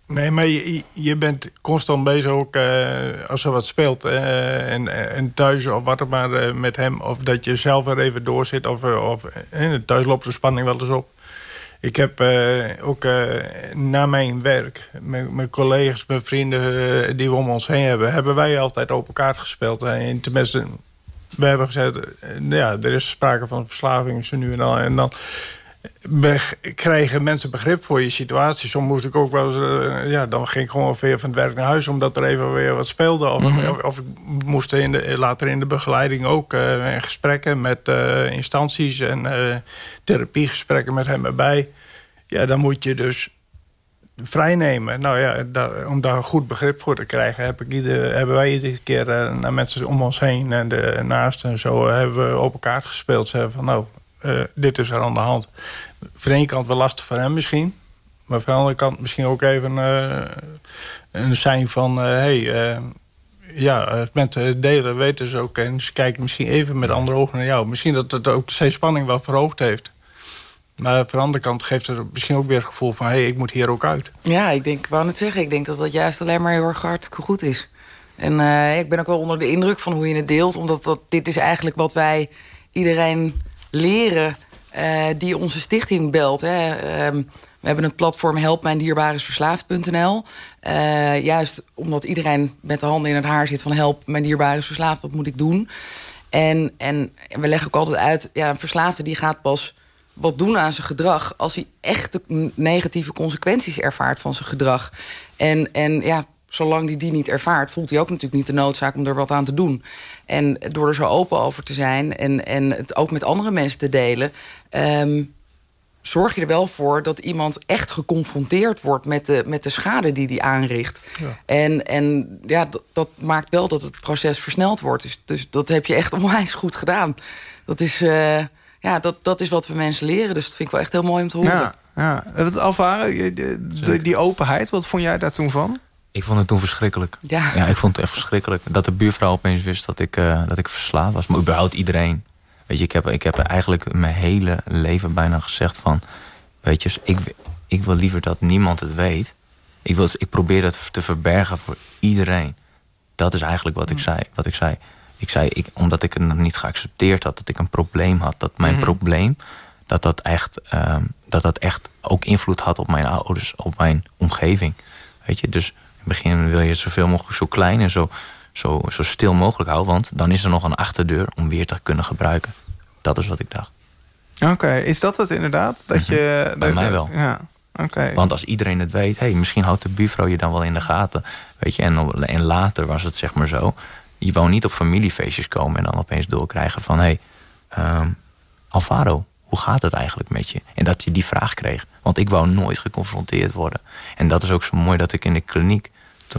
G: nee, maar je, je bent constant bezig ook uh, als er wat speelt. en, en thuis of wat er maar met hem. Of dat je zelf er even door zit. Of, of thuis loopt de spanning wel eens op. Ik heb uh, ook uh, na mijn werk, mijn, collega's, mijn vrienden uh, die we om ons heen hebben... hebben wij altijd open kaart gespeeld. En tenminste, we hebben gezegd, ja, er is sprake van verslaving zo nu en dan. En dan krijgen mensen begrip voor je situatie. Soms moest ik ook wel eens, ja, dan ging ik gewoon weer van het werk naar huis... omdat er even weer wat speelde. Of,
D: Mhm.
G: of, of ik moest in de, later in de begeleiding ook gesprekken met instanties... en therapiegesprekken met hem erbij. Ja, dan moet je dus vrijnemen. Nou ja, daar, om daar een goed begrip voor te krijgen... Heb ik ieder, hebben wij iedere keer naar mensen om ons heen... en de naasten en zo hebben we open kaart gespeeld. Ze hebben van, nou, uh, dit is er aan de hand. Van de ene kant wel lastig voor hem misschien... Maar van de andere kant misschien ook even uh, een zijn van... hé, hey, ja, met delen weten ze ook... en ze kijken misschien even met andere ogen naar jou. Misschien dat het ook de spanning wel verhoogd heeft. Maar van de andere kant geeft het misschien ook weer het gevoel van... hé, hey, ik moet hier ook uit.
E: Ja, ik denk, ik wou het zeggen. Ik denk dat dat juist alleen maar heel erg hartstikke goed is. En ik ben ook wel onder de indruk van hoe je het deelt. Omdat dat, dit is eigenlijk wat wij iedereen leren uh, die onze stichting belt. Hè. Um, we hebben het platform helpmijndierbaresverslaafd.nl. Uh, juist omdat iedereen met de handen in het haar zit van... help, mijn dierbaar is verslaafd, wat moet ik doen? En, en we leggen ook altijd uit... Ja, een verslaafde die gaat pas wat doen aan zijn gedrag... als hij echt de negatieve consequenties ervaart van zijn gedrag. En, en ja, zolang hij die niet ervaart... voelt hij ook natuurlijk niet de noodzaak om er wat aan te doen. En door er zo open over te zijn en, en het ook met andere mensen te delen... Um, zorg je er wel voor dat iemand echt geconfronteerd wordt... met de, met de schade die die aanricht. Ja. En, en ja, dat, dat, maakt wel dat het proces versneld wordt. Dus, dus dat heb je echt [laughs] onwijs goed gedaan. Dat is, uh, ja, dat, dat is wat we mensen leren. Dus dat vind ik wel echt heel mooi om te horen.
D: Ja, ja. Alvaro, die, die openheid, wat vond jij daar toen van?
F: Ik vond het toen verschrikkelijk. Ja. ja, ik vond het echt verschrikkelijk. Dat de buurvrouw opeens wist dat ik, uh, dat ik verslaafd was. Maar überhaupt iedereen. Weet je, ik heb, ik heb eigenlijk mijn hele leven bijna gezegd van... Weet je, ik, ik wil liever dat niemand het weet. Ik, wil, ik probeer dat te verbergen voor iedereen. Dat is eigenlijk wat ik mm. zei. Wat ik zei. Ik zei, ik, omdat ik het niet geaccepteerd had, dat ik een probleem had. Dat mijn mm-hmm. probleem, dat dat, echt, um, dat dat echt ook invloed had op mijn ouders, op mijn omgeving. Weet je, dus het begin wil je zoveel mogelijk zo klein en zo zo, zo stil mogelijk hou. Want dan is er nog een achterdeur om weer te kunnen gebruiken. Dat is wat ik dacht.
D: Oké, is dat het inderdaad? Dat mhm. je,
F: Bij mij wel.
D: Ja. Okay.
F: Want als iedereen het weet, hey, misschien houdt de buurvrouw je dan wel in de gaten. Weet je, en, en later was het zeg maar zo. Je wou niet op familiefeestjes komen en dan opeens doorkrijgen van... hé, hey, um, Alvaro, hoe gaat het eigenlijk met je? En dat je die vraag kreeg. Want ik wou nooit geconfronteerd worden. En dat is ook zo mooi dat ik in de kliniek,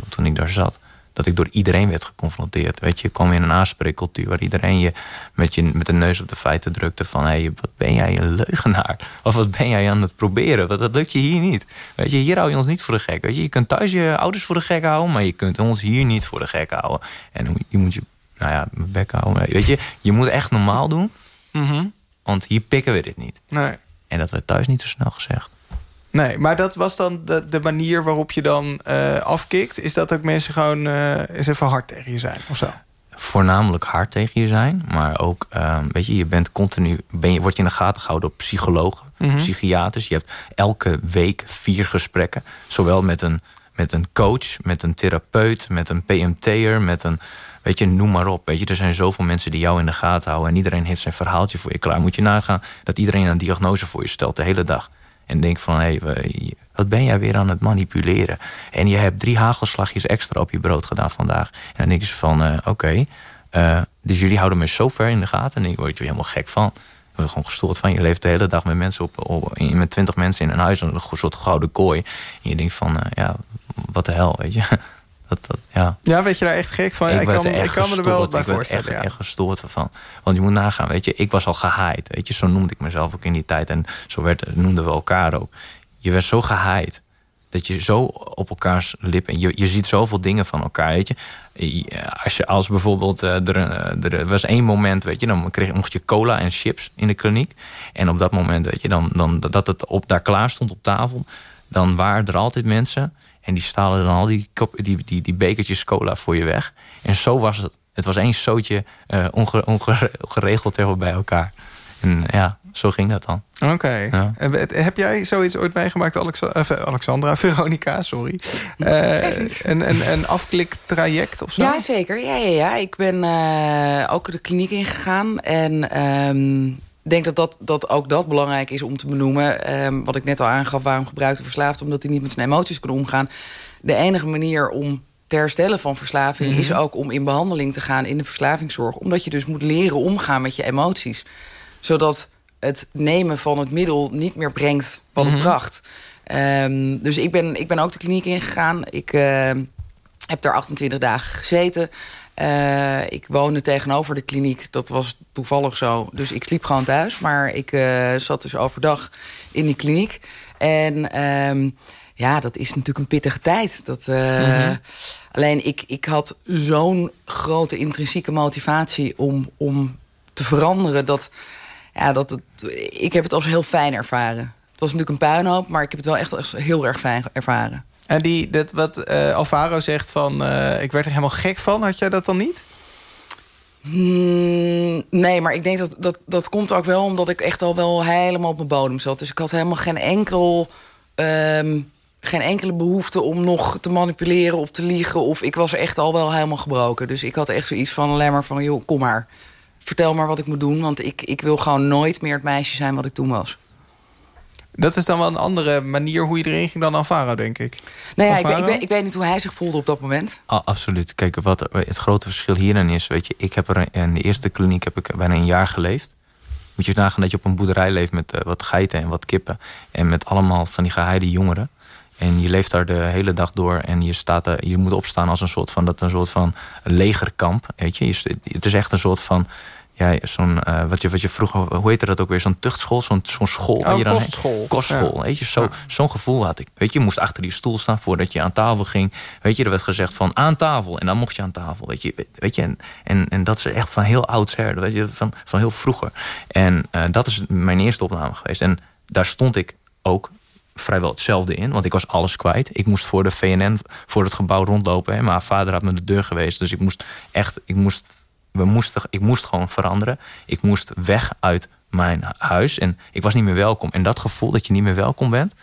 F: toen, ik daar zat dat ik door iedereen werd geconfronteerd. Weet je, ik kwam in een aanspreekcultuur waar iedereen je met, je met de neus op de feiten drukte van hey, wat ben jij een leugenaar? Of wat ben jij aan het proberen? Wat, dat lukt je hier niet. Weet je, hier hou je ons niet voor de gek. Weet je, je kunt thuis je ouders voor de gek houden, maar je kunt ons hier niet voor de gek houden. En je moet je, nou ja, bek houden. Weet je, je moet echt normaal doen,
D: mhm.
F: Want hier pikken we dit niet.
D: Nee.
F: En dat werd thuis niet zo snel gezegd.
D: Nee, maar dat was dan de, de manier waarop je dan uh, afkikt. Is dat ook mensen gewoon uh, eens even hard tegen je zijn of zo?
F: Voornamelijk hard tegen je zijn. Maar ook, um, weet je, je bent continu... Ben je, word je in de gaten gehouden door psychologen, mm -hmm. psychiaters. Je hebt elke week vier gesprekken. Zowel met een, met een coach, met een therapeut, met een PMT'er, met een... Weet je, noem maar op. Weet je, er zijn zoveel mensen die jou in de gaten houden... en iedereen heeft zijn verhaaltje voor je klaar. Moet je nagaan dat iedereen een diagnose voor je stelt de hele dag. En denk van, hé, hey, wat ben jij weer aan het manipuleren? En je hebt drie hagelslagjes extra op je brood gedaan vandaag. En dan denk je van, uh, oké, uh, dus jullie houden me zo ver in de gaten. En ik word je helemaal gek van. Ik word gewoon gestoord van. Je leeft de hele dag met mensen op, op met twintig mensen in een huis. Een soort gouden kooi. En je denkt van, uh, ja, wat de hel, weet je. [laughs] Dat, ja.
D: ja, weet je daar echt gek van?
F: Ik,
D: ik kan, ik kan me er wel bij voorstellen.
F: Ik echt, echt gestoord van. Want je moet nagaan, weet je, ik was al gehaaid. Weet je, zo noemde ik mezelf ook in die tijd. En zo werd, noemden we elkaar ook. Je werd zo gehaaid. Dat je zo op elkaars lippen. Je, je ziet zoveel dingen van elkaar. Weet je. Als, je, als bijvoorbeeld. Eh, er, eh, er was één moment. Weet je, dan kreeg, mocht je cola en chips in de kliniek. En op dat moment, weet je, dan, dan, dat het op, daar klaar stond op tafel. Dan waren er altijd mensen en die stalen dan al die, die, die, die bekertjes cola voor je weg. En zo was het. Het was één zootje uh, ongeregeld [laughs] bij elkaar. En ja, zo ging dat dan.
D: Oké. Ja. Heb jij zoiets ooit meegemaakt, Alexa, uh, Alexandra, [laughs] Veronica, sorry. Uh, een, een, een afkliktraject of zo?
E: Ja, zeker. Ja, ja, ja. Ik ben uh, ook de kliniek ingegaan. En um, denk dat, dat, dat ook dat belangrijk is om te benoemen. Um, wat ik net al aangaf, waarom gebruikt de verslaafd? Omdat hij niet met zijn emoties kan omgaan. De enige manier om te herstellen van verslaving... Mm -hmm. is ook om in behandeling te gaan in de verslavingszorg. Omdat je dus moet leren omgaan met je emoties. Zodat het nemen van het middel niet meer brengt wat het mm -hmm. bracht. Um, dus ik ben, ik ben ook de kliniek ingegaan. Ik uh, heb daar 28 dagen gezeten... Uh, ik woonde tegenover de kliniek. Dat was toevallig zo. Dus ik sliep gewoon thuis. Maar ik uh, zat dus overdag in die kliniek. En ehm, ja, dat is natuurlijk een pittige tijd. Dat, uh, Alleen ik, ik had zo'n grote intrinsieke motivatie om, om te veranderen... dat, ja, dat het, ik heb het als heel fijn ervaren. Het was natuurlijk een puinhoop, maar ik heb het wel echt heel erg fijn ervaren.
D: En die, dat, wat uh, Alvaro zegt van, uh, ik werd er helemaal gek van. Had jij dat dan niet?
E: Hmm, nee, maar ik denk dat, dat dat komt ook wel omdat ik echt al wel helemaal op mijn bodem zat. Dus ik had helemaal geen enkel... Um, geen enkele behoefte om nog te manipuleren of te liegen. Of ik was echt al wel helemaal gebroken. Dus ik had echt zoiets van alleen maar van... joh, kom maar, vertel maar wat ik moet doen. Want ik, ik wil gewoon nooit meer het meisje zijn wat ik toen was.
D: Dat is dan wel een andere manier hoe je erin ging dan Alvaro, denk ik.
E: Nou ja, ik, ik, weet, ik, weet niet hoe hij zich voelde op dat moment.
F: Ah, absoluut. Kijk, wat het grote verschil hierin is... weet je, ik heb er in de eerste kliniek heb ik bijna een jaar geleefd. Moet je nagaan dat je op een boerderij leeft met uh, wat geiten en wat kippen... en met allemaal van die geheide jongeren. En je leeft daar de hele dag door en je, staat er, je moet opstaan als een soort van, dat een soort van legerkamp. Weet je? Het is echt een soort van zo'n, uh, wat, je, wat je vroeger, hoe heette dat ook weer? Zo'n tuchtschool, zo'n zo'n school.
D: Oh, je dan kostschool.
F: Kostschool, weet je, zo, zo'n gevoel had ik. Weet je, je moest achter die stoel staan voordat je aan tafel ging. Weet je, er werd gezegd van aan tafel en dan mocht je aan tafel. Weet je, weet je en, en, en dat is echt van heel oudsher, weet je, van, van heel vroeger. En uh, dat is mijn eerste opname geweest. En daar stond ik ook vrijwel hetzelfde in. Want ik was alles kwijt. Ik moest voor de VNN, voor het gebouw rondlopen. Hè. Mijn vader had me de deur geweest. Dus ik moest echt, ik moest, we moesten, ik moest gewoon veranderen. Ik moest weg uit mijn huis. En ik was niet meer welkom. En dat gevoel dat je niet meer welkom bent...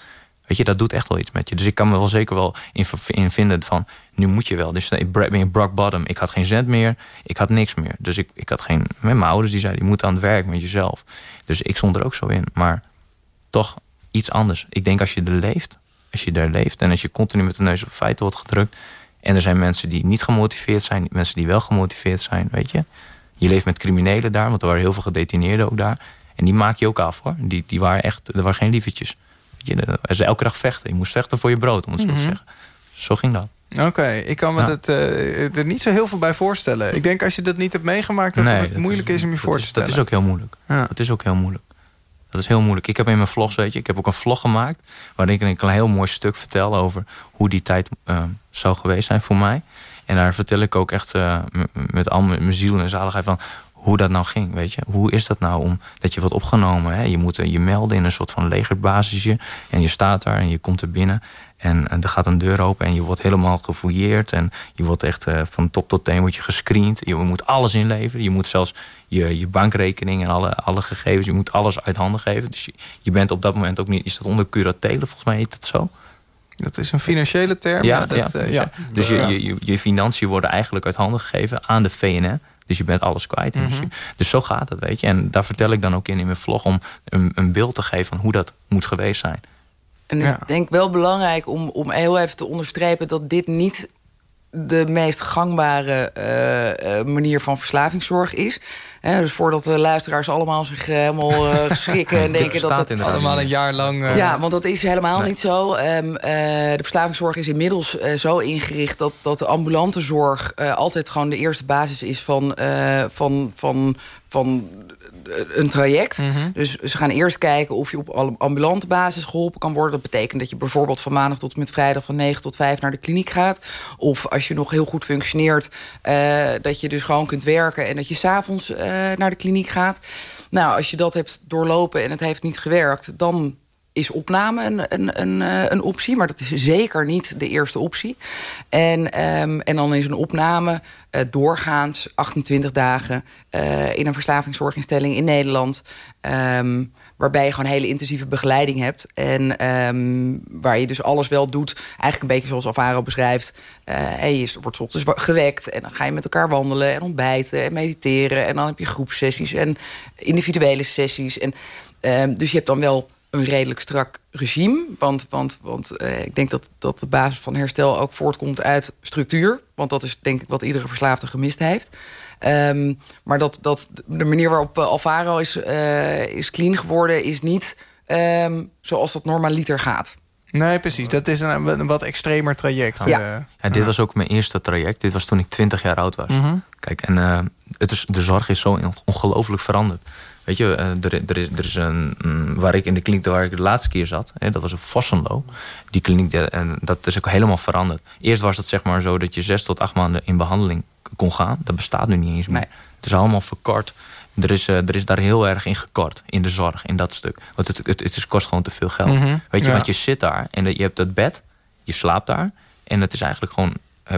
F: Weet je, dat doet echt wel iets met je. Dus ik kan me wel zeker wel in, in vinden van... nu moet je wel. Dus ik ben in rock bottom. Ik had geen cent meer. Ik had niks meer. Dus ik, ik had geen... Mijn ouders die zeiden, je moet aan het werk met jezelf. Dus ik stond er ook zo in. Maar toch iets anders. Ik denk als je er leeft, als je er leeft en als je continu met de neus op feiten wordt gedrukt. En er zijn mensen die niet gemotiveerd zijn, mensen die wel gemotiveerd zijn, weet je. Je leeft met criminelen daar, want er waren heel veel gedetineerden ook daar. En die maak je ook af hoor. Die, die waren echt, er waren geen lievertjes. Weet je, er is elke dag vechten. Je moest vechten voor je brood, om het zo te mhm. zeggen. Zo ging dat.
D: Oké, ik kan me dat, uh, er niet zo heel veel bij voorstellen. Ik denk als je dat niet hebt meegemaakt... dat het moeilijk is, om je voor te stellen.
F: Dat is ook heel moeilijk. Ja. Dat is ook heel moeilijk. Dat is heel moeilijk. Ik heb in mijn vlogs, weet je, ik heb ook een vlog gemaakt... waarin ik een heel mooi stuk vertel over hoe die tijd uh, zou geweest zijn voor mij. En daar vertel ik ook echt uh, met al mijn ziel en zaligheid van hoe dat nou ging, weet je. Hoe is dat nou om dat je wordt opgenomen? Hè? Je moet je melden in een soort van legerbasisje. En je staat daar en je komt er binnen. En, en er gaat een deur open en je wordt helemaal gefouilleerd. En je wordt echt uh, van top tot teen wordt je gescreend. Je moet alles inleveren. Je moet zelfs je, je bankrekening en alle, alle gegevens. Je moet alles uit handen geven. Dus je, bent op dat moment ook niet... Is dat onder curatele? Volgens mij heet het zo.
D: Dat is een financiële term.
F: Ja, dat, ja, uh, ja. Dus je, je, je financiën worden eigenlijk uit handen gegeven aan de VNN. Dus je bent alles kwijt. Mm -hmm. dus, zo gaat het, weet je. En daar vertel ik dan ook in in mijn vlog... om een, een beeld te geven van hoe dat moet geweest zijn.
E: En het is denk ik wel belangrijk om, om heel even te onderstrepen... dat dit niet de meest gangbare uh, manier van verslavingszorg is. dus voordat de luisteraars allemaal zich helemaal uh, [laughs] schrikken en denken dat het
D: allemaal een jaar lang.
E: Ja, want dat is helemaal niet zo. Um, de verslavingszorg is inmiddels zo ingericht dat, dat de ambulante zorg altijd gewoon de eerste basis is van, van, van, van een traject. Mhm. Dus ze gaan eerst kijken of je op ambulante basis geholpen kan worden. Dat betekent dat je bijvoorbeeld van maandag tot met vrijdag... van 9 tot 5 naar de kliniek gaat. Of als je nog heel goed functioneert... Uh, dat je dus gewoon kunt werken... en dat je s'avonds uh, naar de kliniek gaat. Nou, als je dat hebt doorlopen en het heeft niet gewerkt... dan is opname een, een, een, eh, een, optie, maar dat is zeker niet de eerste optie. En, um, en dan is een opname uh, doorgaans 28 dagen uh, in een verslavingszorginstelling in Nederland. Um, waarbij je gewoon hele intensieve begeleiding hebt. En um, waar je dus alles wel doet. Eigenlijk een beetje zoals Alvaro beschrijft. Uh, je wordt ochtends gewekt en dan ga je met elkaar wandelen en ontbijten en mediteren. En dan heb je groepsessies en individuele sessies. En, dus je hebt dan wel een redelijk strak regime. Want, want, want uh, ik denk dat, dat de basis van herstel ook voortkomt uit structuur. Want dat is denk ik wat iedere verslaafde gemist heeft. Um, maar dat, dat de manier waarop uh, Alvaro is, uh, is clean geworden... is niet um, zoals dat normaliter gaat.
D: Nee, precies. Dat is een, een wat extremer traject.
F: Ja. ja dit was ook mijn eerste traject. Dit was toen ik 20 jaar oud was. Mm -hmm. Kijk, en het is, de zorg is zo ongelooflijk veranderd Weet je, eh, er, er, is, er is een, mm, waar ik in de kliniek waar ik de laatste keer zat, hè, dat was een Vossenlo. Die kliniek, de- en dat is ook helemaal veranderd. Eerst was het zeg maar zo dat je zes tot acht maanden in behandeling kon gaan. Dat bestaat nu niet eens meer.
E: Nee.
F: Het is allemaal verkort. Er is, eh, er is daar heel erg in gekort, in de zorg, in dat stuk. Want het, het, het is, kost gewoon te veel geld.
D: Mhm,
F: Weet je,
D: ja.
F: want je zit daar en je hebt het bed, je slaapt daar. En het is eigenlijk gewoon eh,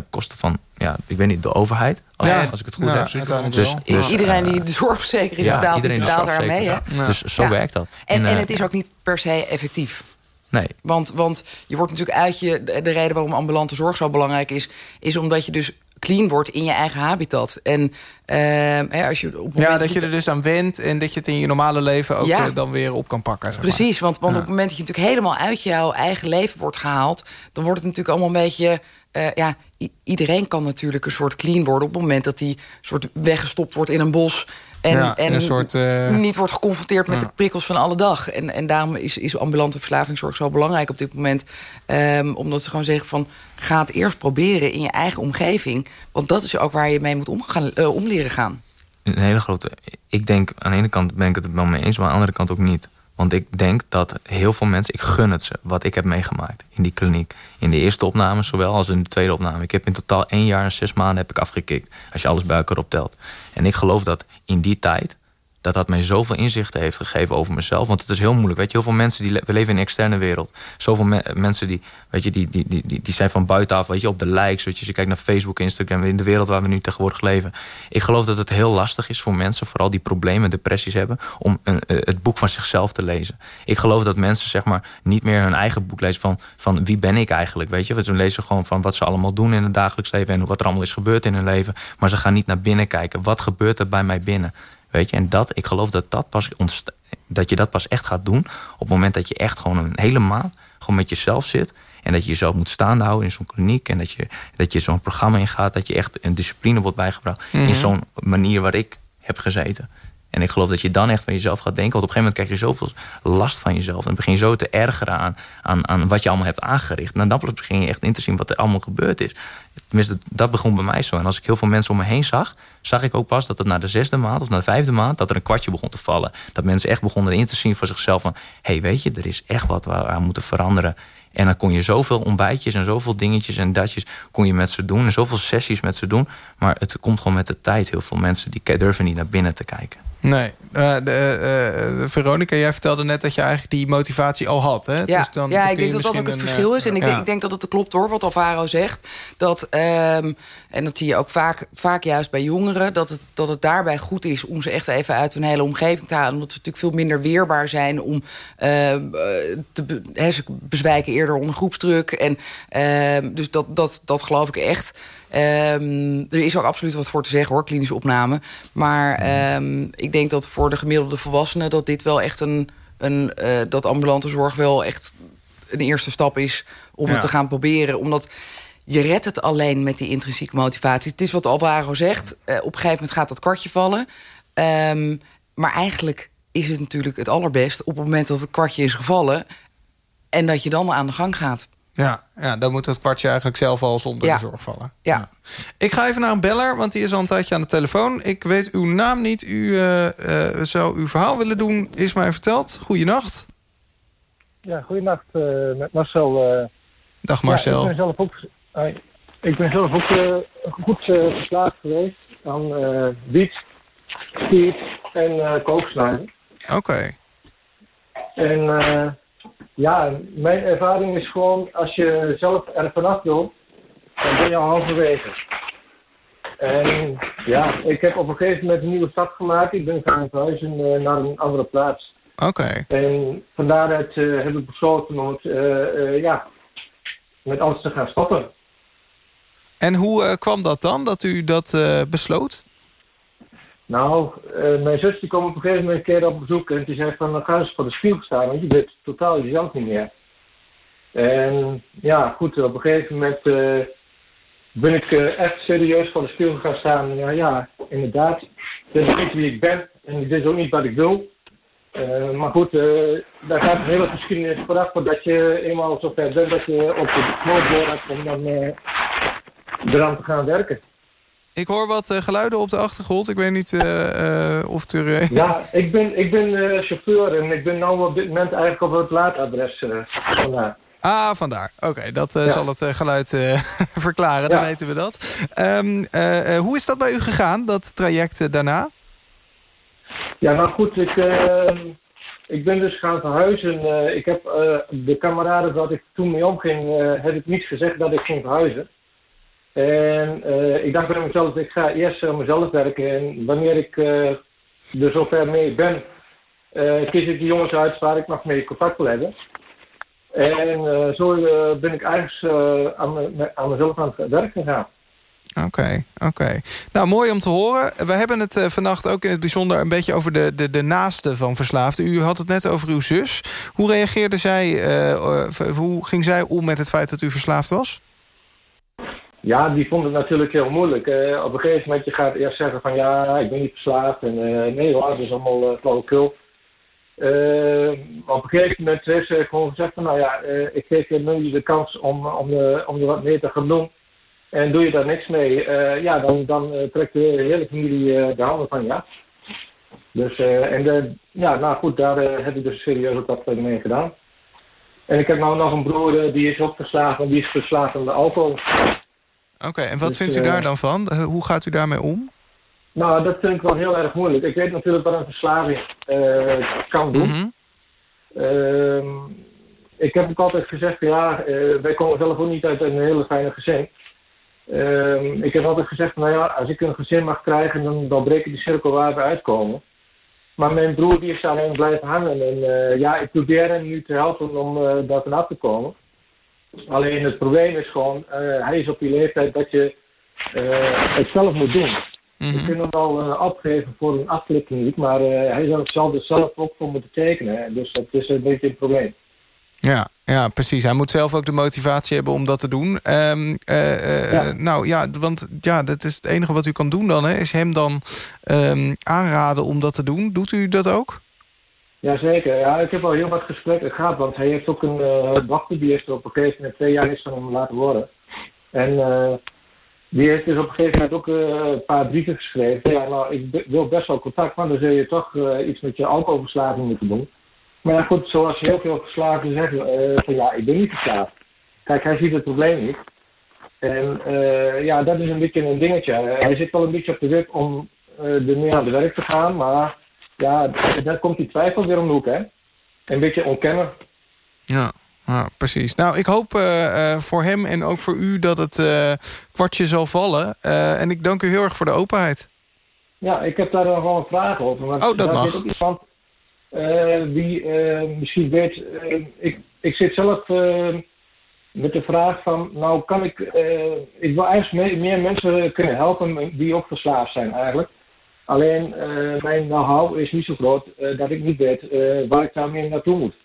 F: kosten van, ja, ik weet niet, de overheid. Als,
D: Ja.
F: als ik het goed
D: Ja,
F: heb. Dus, dus,
E: iedereen
F: eh,
E: die de zorgverzekering
F: ja,
E: betaalt, die betaalt daar mee. Hè?
F: ja. Dus zo
E: Ja.
F: werkt dat.
E: En, en
F: eh,
E: het is ook niet per se effectief.
F: Nee,
E: Want, want je wordt natuurlijk uit je. De de reden waarom ambulante zorg zo belangrijk is, is omdat je dus clean wordt in je eigen habitat. En ehm, hè, als je op
D: Ja, dat je er dus aan went en dat je het in je normale leven ook
E: Ja.
D: eh, dan weer op kan pakken. zeg maar.
E: Precies, want, want
D: Ja.
E: op het moment dat je natuurlijk helemaal uit jouw eigen leven wordt gehaald, dan wordt het natuurlijk allemaal een beetje. Eh, ja, iedereen kan natuurlijk een soort clean worden op het moment dat hij soort weggestopt wordt in een bos. En,
D: Ja,
E: en
D: een soort, eh,
E: niet wordt geconfronteerd met
D: ja.
E: de prikkels van alle dag. En, en daarom is, is ambulante verslavingszorg zo belangrijk op dit moment. Ehm, omdat ze gewoon zeggen van ga het eerst proberen in je eigen omgeving. Want dat is ook waar je mee moet omgaan, eh, om leren gaan.
F: een hele grote. Ik denk aan de ene kant ben ik het er wel mee eens, maar aan de andere kant ook niet. Want ik denk dat heel veel mensen, ik gun het ze, wat ik heb meegemaakt in die kliniek. In de eerste opname, zowel als in de tweede opname. Ik heb in totaal één jaar en zes maanden heb ik afgekikt. Als je alles bij elkaar optelt. En ik geloof dat in die tijd, dat dat mij zoveel inzichten heeft gegeven over mezelf. Want het is heel moeilijk. Weet je, heel veel mensen die we leven in een externe wereld. Zoveel me- mensen die, weet je, die, die, die, die, zijn van buitenaf, weet je, op de likes. Weet je, je kijkt naar Facebook, Instagram, in de wereld waar we nu tegenwoordig leven. Ik geloof dat het heel lastig is voor mensen, vooral die problemen, depressies hebben, om een, eh, het boek van zichzelf te lezen. Ik geloof dat mensen, zeg maar, niet meer hun eigen boek lezen van, van wie ben ik eigenlijk, weet je. Ze lezen gewoon van wat ze allemaal doen in het dagelijks leven en wat er allemaal is gebeurd in hun leven. Maar ze gaan niet naar binnen kijken. Wat gebeurt er bij mij binnen? Weet je, en dat, ik geloof dat, dat, pas dat je dat pas echt gaat doen op het moment dat je echt gewoon een hele maand gewoon met jezelf zit. En dat je jezelf moet staande houden in zo'n kliniek. En dat je, dat je zo'n programma ingaat. Dat je echt een discipline wordt bijgebracht. In zo'n manier waar ik heb gezeten. En ik geloof dat je dan echt van jezelf gaat denken. Want op een gegeven moment krijg je zoveel last van jezelf. En begin je zo te ergeren aan, aan, aan wat je allemaal hebt aangericht. En dan begin je echt in te zien wat er allemaal gebeurd is. Tenminste, dat begon bij mij zo. En als ik heel veel mensen om me heen zag, zag ik ook pas dat het na de zesde maand of na de vijfde maand, dat er een kwartje begon te vallen. Dat mensen echt begonnen in te zien voor zichzelf van, hey, weet je, er is echt wat waar we aan moeten veranderen. En dan kon je zoveel ontbijtjes en zoveel dingetjes en datjes kon je met ze doen. En zoveel sessies met ze doen. Maar het komt gewoon met de tijd. Heel veel mensen die durven niet naar binnen te kijken.
D: Nee. Eh, de, eh, eh, Veronica, jij vertelde net dat je eigenlijk die motivatie al had. Hè?
E: Ja,
D: Dus dan
E: ja ik denk dat dat ook het verschil is. En ik,
D: ja.
E: denk, ik denk dat het klopt hoor, wat Alvaro zegt. Dat, ehm, en dat zie je ook vaak, vaak juist bij jongeren... Dat het, dat het daarbij goed is om ze echt even uit hun hele omgeving te halen. Omdat ze natuurlijk veel minder weerbaar zijn... om eh, te be- ze bezwijken eerder onder groepsdruk. En, ehm, dus dat, dat, dat geloof ik echt. Ehm, er is ook absoluut wat voor te zeggen hoor, klinische opname. Maar ehm, ik denk dat voor de gemiddelde volwassenen... dat dit wel echt een... een eh, dat ambulante zorg wel echt een eerste stap is om
D: Ja.
E: het te gaan proberen. Omdat je redt het alleen met die intrinsieke motivatie. Het is wat Alvaro zegt. eh, op een gegeven moment gaat dat kwartje vallen. Ehm, maar eigenlijk is het natuurlijk het allerbest... op het moment dat het kwartje is gevallen... en dat je dan aan de gang gaat.
D: Ja, ja, dan moet dat kwartje eigenlijk zelf al zonder
E: Ja.
D: de zorg vallen.
E: Ja.
D: Ik ga even naar een beller, want die is al een tijdje aan de telefoon. Ik weet uw naam niet. U eh, eh, zou uw verhaal willen doen, is mij verteld. Goeienacht.
H: Ja, goedenacht eh, met Marcel. eh.
D: Dag
H: Ja,
D: Marcel.
H: ik ben zelf ook, ik ben zelf ook eh, goed eh, verslaafd geweest aan eh wiet, en kooksnuiven.
D: Oké.
H: En ja, mijn ervaring is gewoon, als je zelf er vanaf wil, dan ben je al halverwege. En ja, ik heb op een gegeven moment een nieuwe stap gemaakt. Ik ben gaan verhuizen naar een andere plaats.
D: Oké.
H: En van daaruit eh, heb ik besloten om het, ja, met alles te gaan stoppen.
D: En hoe eh, kwam dat dan, dat u dat eh, besloot?
H: Nou, eh, mijn zus die kwam op een gegeven moment een keer op bezoek en die zei van, dan ga eens voor de spiegel staan, want je bent totaal jezelf niet meer. En ja, goed, op een gegeven moment ben ik echt serieus voor de spiegel gaan staan. Ja, ja, inderdaad, dit is niet wie ik ben en dit is ook niet wat ik wil. Maar goed, daar gaat een hele geschiedenis vooraf voordat je eenmaal zover bent dat je op de knop door hebt om dan eraan te gaan werken.
D: Ik hoor wat uh, geluiden op de achtergrond. Ik weet niet uh, of er...
H: ja, [laughs] ik ben, ik ben chauffeur en ik ben nu op dit moment eigenlijk op het laadadres vandaar.
D: Ah, vandaar. Oké, dat ja. zal het geluid [laughs] verklaren. Dan weten we dat. Um, hoe is dat bij u gegaan, dat traject daarna?
H: Ja, nou goed, ik, ehm, ik ben dus gaan verhuizen. ik heb de kameraden dat ik toen mee omging, heb ik niet gezegd dat ik ging verhuizen. En uh, ik dacht bij mezelf, ik ga eerst uh, mezelf werken. En wanneer ik uh, er zover mee ben, kies ik de jongens uit waar ik nog mee contact wil hebben. En zo ben ik eigenlijk aan, me, aan, mezelf aan het werk gegaan.
D: Oké, oké. Nou, mooi om te horen. We hebben het vannacht ook in het bijzonder een beetje over de, de, de naaste van verslaafden. U had het net over uw zus. Hoe reageerde zij, hoe ging zij om met het feit dat u verslaafd was?
H: Ja, die vond het natuurlijk heel moeilijk. Op een gegeven moment je gaat eerst zeggen van ja, ik ben niet verslaafd. En uh, nee hoor, dat is allemaal uh, flauwekul. op een gegeven moment heeft ze gewoon gezegd van nou ja, ik geef je nu de kans om, om, om er wat meer te gaan doen. En doe je daar niks mee, ja, dan, dan trekt de hele familie de handen van ja. Dus, en ja, nou goed, daar heb ik dus serieus ook wat mee gedaan. En ik heb nou nog een broer die is verslaafd en die is verslaafd aan de alcohol.
D: Oké, en wat dus, vindt u daar eh, dan van? Eh, hoe gaat u daarmee om?
H: Nou, dat vind ik wel heel erg moeilijk. Ik weet natuurlijk wat een verslaving uh, kan doen. Mm -hmm. ik heb ook altijd gezegd, ja, uh, wij komen zelf ook niet uit een hele fijne gezin. Uh, ik heb altijd gezegd, nou ja, als ik een gezin mag krijgen, dan, dan breek ik de cirkel waar we uitkomen. Maar mijn broer die is alleen blijven hangen. En ja, ik probeer hem nu te helpen om dat eraf te komen. Alleen het probleem is gewoon, uh, hij is op die leeftijd dat je uh, het zelf moet doen. Mm -hmm. Je kunt hem wel uh, opgeven voor een afklikkliniek, maar hij zou het zelf, dus zelf ook voor moeten tekenen. Dus dat is een beetje een probleem.
D: Ja, ja, precies. Hij moet zelf ook de motivatie hebben om dat te doen. Um, ja. Nou ja, want ja, dat is het enige wat u kan doen dan, hè, is hem dan um, aanraden om dat te doen. Doet u dat ook?
H: Jazeker, ja, ik heb al heel wat gesprekken gehad, want hij heeft ook een uh, dochter, die op een gegeven moment twee jaar is van hem laten worden. En uh, die heeft dus op een gegeven moment ook uh, een paar brieven geschreven. Ja, nou, ik wil best wel contact, maar dan zul je toch iets met je alcoholverslaving moeten doen. Maar goed, zoals heel veel verslaafden zeggen, van ja, ik ben niet verslaafd. Kijk, hij ziet het probleem niet. En ja, dat is een beetje een dingetje. hij zit wel een beetje op de wip om er meer aan het werk te gaan, maar ja, daar komt die twijfel weer om de hoek, hè. Een beetje ontkennen.
D: Ja, ja precies. Nou, ik hoop uh, voor hem en ook voor u dat het uh, kwartje zal vallen. en ik dank u heel erg voor de openheid.
H: Ja, ik heb daar nog wel een vraag over.
D: Want oh, dat mag.
H: ook iemand die misschien weet... ik, ik zit zelf met de vraag van... Nou, kan ik... ik wil eigenlijk meer mensen kunnen helpen die ook verslaafd zijn eigenlijk. Alleen uh, mijn know-how is niet zo groot uh, dat ik niet weet uh, waar ik daarmee naartoe moet.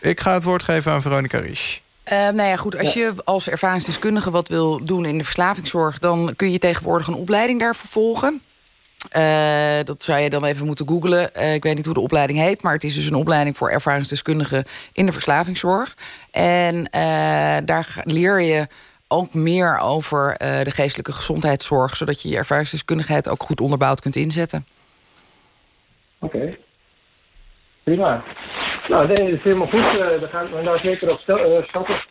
D: Ik ga het woord geven aan Veronica Riesch.
E: Uh, nou ja, goed, als je als ervaringsdeskundige wat wil doen in de verslavingszorg... dan kun je tegenwoordig een opleiding daar vervolgen. Uh, dat zou je dan even moeten googlen. Uh, ik weet niet hoe de opleiding heet... maar het is dus een opleiding voor ervaringsdeskundigen in de verslavingszorg. En daar leer je ook meer over uh, de geestelijke gezondheidszorg... zodat je je ervaringsdeskundigheid ook goed onderbouwd kunt inzetten.
H: Okay. Prima. Nou, dat is helemaal goed. Uh, dan gaan we daar zeker op stappen.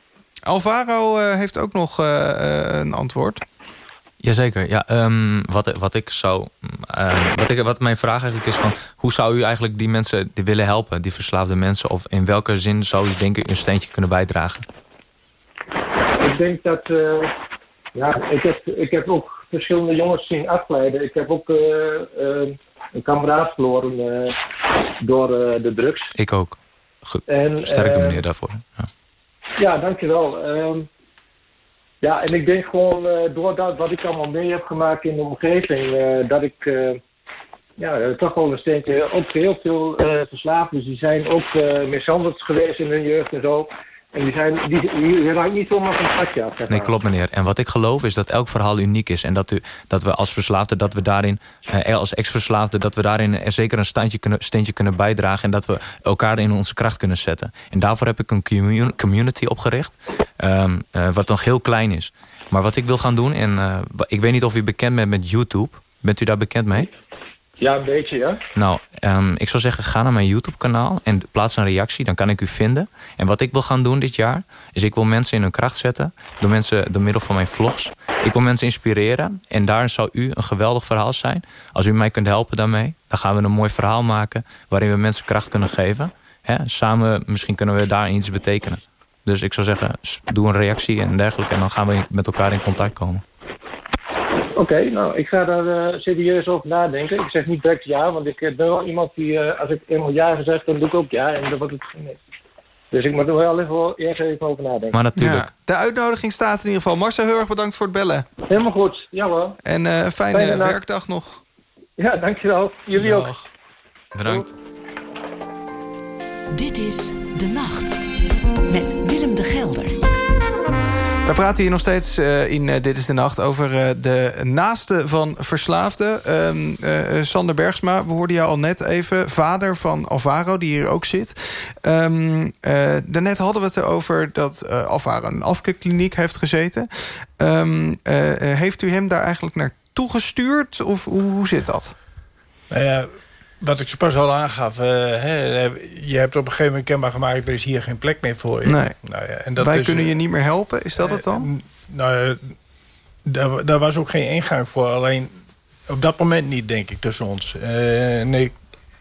D: Alvaro heeft ook nog een antwoord.
F: Jazeker. Ja, um, wat, wat ik zou. Uh, wat, ik, wat mijn vraag eigenlijk is van hoe zou u eigenlijk die mensen die willen helpen, die verslaafde mensen, of in welke zin zou u denken u een steentje kunnen bijdragen?
H: Ik denk dat, uh, ja, ik heb, ik heb ook verschillende jongens zien afleiden. Ik heb ook uh, uh, een kameraad verloren door de drugs.
F: Ik ook. Ge en, Sterkte meneer daarvoor. Ja,
H: ja dankjewel. Ehm, ja, en ik denk gewoon door dat wat ik allemaal mee heb gemaakt in de omgeving, dat ik ja, toch wel een steentje. Ook heel veel uh, verslaafden, die zijn ook uh, mishandeld geweest in hun jeugd en zo. En die zijn, die, je raakt niet zomaar van het af. Zeg
F: Nee, klopt meneer. En wat ik geloof is dat elk verhaal uniek is. En dat, u, dat we als verslaafden, dat we daarin, eh, als ex-verslaafden... dat we daarin er zeker een standje kunnen, steentje kunnen bijdragen... en dat we elkaar in onze kracht kunnen zetten. En daarvoor heb ik een commu- community opgericht... ehm, eh, wat nog heel klein is. Maar wat ik wil gaan doen, en eh, ik weet niet of u bekend bent met YouTube... Bent u daar bekend mee?
H: Ja, een beetje, ja.
F: Nou, ehm, ik zou zeggen, ga naar mijn YouTube-kanaal en plaats een reactie. Dan kan ik u vinden. En wat ik wil gaan doen dit jaar, is ik wil mensen in hun kracht zetten. Door, mensen, door middel van mijn vlogs. Ik wil mensen inspireren. En daar zou u een geweldig verhaal zijn. Als u mij kunt helpen daarmee, dan gaan we een mooi verhaal maken... waarin we mensen kracht kunnen geven. Samen, misschien kunnen we daar iets betekenen. Dus ik zou zeggen, doe een reactie en dergelijke. En dan gaan we met elkaar in contact komen.
H: Oké, nou, ik ga daar eh, serieus over nadenken. Ik zeg niet direct ja, want ik eh, ben wel iemand die, eh, als ik eenmaal ja gezegd, dan doe ik ook ja. En dan wordt het geen nee. Dus ik moet er wel even, eerst even over nadenken.
F: Maar natuurlijk.
D: Ja, de uitnodiging staat in ieder geval. Marcel, heel erg bedankt voor het bellen.
H: Helemaal goed, ja hoor.
D: En eh, een fijne,
H: Fijne dag.
D: werkdag nog.
H: Ja, dankjewel. Jullie ook.
F: Bedankt.
C: Dit is De Nacht met Willem de Gelder.
D: We praten hier nog steeds eh, in eh, Dit is de Nacht over eh, de naaste van verslaafden. Ehm, eh, Sander Bergsma, we hoorden jou al net even. Vader van Alvaro, die hier ook zit. Ehm, eh, daarnet hadden we het erover dat Alvaro een afkeerkliniek heeft gezeten. Ehm, eh, eh, heeft u hem daar eigenlijk naartoe gestuurd? Of hoe, hoe zit dat?
G: Nou ja, wat ik zo pas al aangaf. eh, hè, je hebt op een gegeven moment kenbaar gemaakt... er is hier geen plek meer voor je.
D: Nee.
G: Nou ja, en dat
D: Wij
G: is,
D: kunnen
G: eh,
D: je niet meer helpen, is dat het dan?
G: Nou, daar, daar was ook geen ingang voor. Alleen op dat moment niet, denk ik, tussen ons. Eh, nee,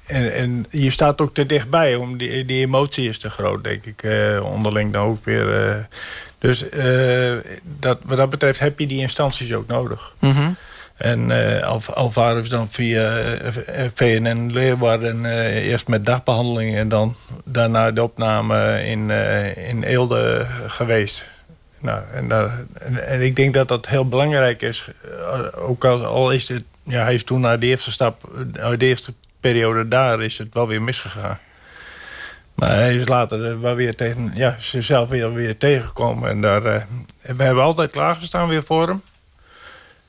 G: en, en je staat ook te dichtbij. Om die, die emotie is te groot, denk ik. eh, onderling dan ook weer. eh. dus eh, dat, wat dat betreft heb je die instanties ook nodig.
D: Mhm.
G: En Alv Alvaro is dan via eh, VNN Leeuwarden eh, eerst met dagbehandeling... en dan daarna de opname in, eh, in Eelde geweest. Nou, en, en, ik denk dat dat heel belangrijk is. Ook al, is het... Ja, hij is toen na de eerste stap... eh, de eerste periode daar is het wel weer misgegaan. Maar hij is later wel weer tegen... Ja, zichzelf weer, weer tegengekomen. En daar, we hebben altijd klaargestaan weer voor hem.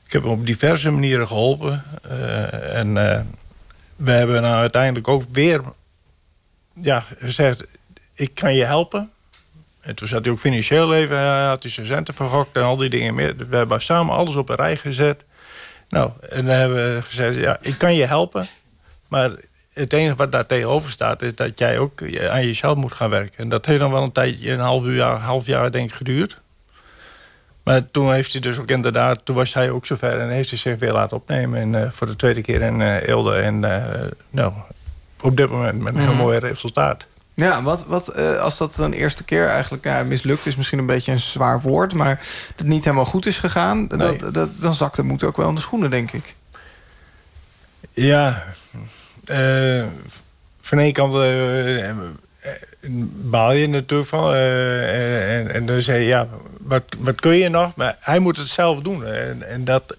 G: Ik heb hem op diverse manieren geholpen. Eh, en eh, we hebben nou uiteindelijk ook weer ja, gezegd... ik kan je helpen. En toen zat hij ook financieel even... had hij zijn centen vergokt en al die dingen meer. We hebben samen alles op een rij gezet. Nou, en dan hebben we gezegd... ja, ik kan je helpen. Maar het enige wat daar tegenover staat... is dat jij ook aan jezelf moet gaan werken. En dat heeft dan wel een tijdje, een half jaar, half jaar denk ik geduurd. Maar toen heeft hij dus ook inderdaad, toen was hij ook zover en heeft hij zich weer laten opnemen. En eh, voor de tweede keer in eh Eelde. En eh, nou, op dit moment met een heel
D: Mhm.
G: mooi resultaat.
D: Ja, wat, wat als dat een eerste keer eigenlijk ja, mislukt is misschien een beetje een zwaar woord, maar het niet helemaal goed is gegaan,
G: Nee.
D: dat, dat, dan zakt de moed ook wel in de schoenen, denk ik.
G: Ja, van één kant baal je natuurlijk van. eh, en, en dan zeg je, ja, wat, wat kun je nog? Maar hij moet het zelf doen. En, en, dat,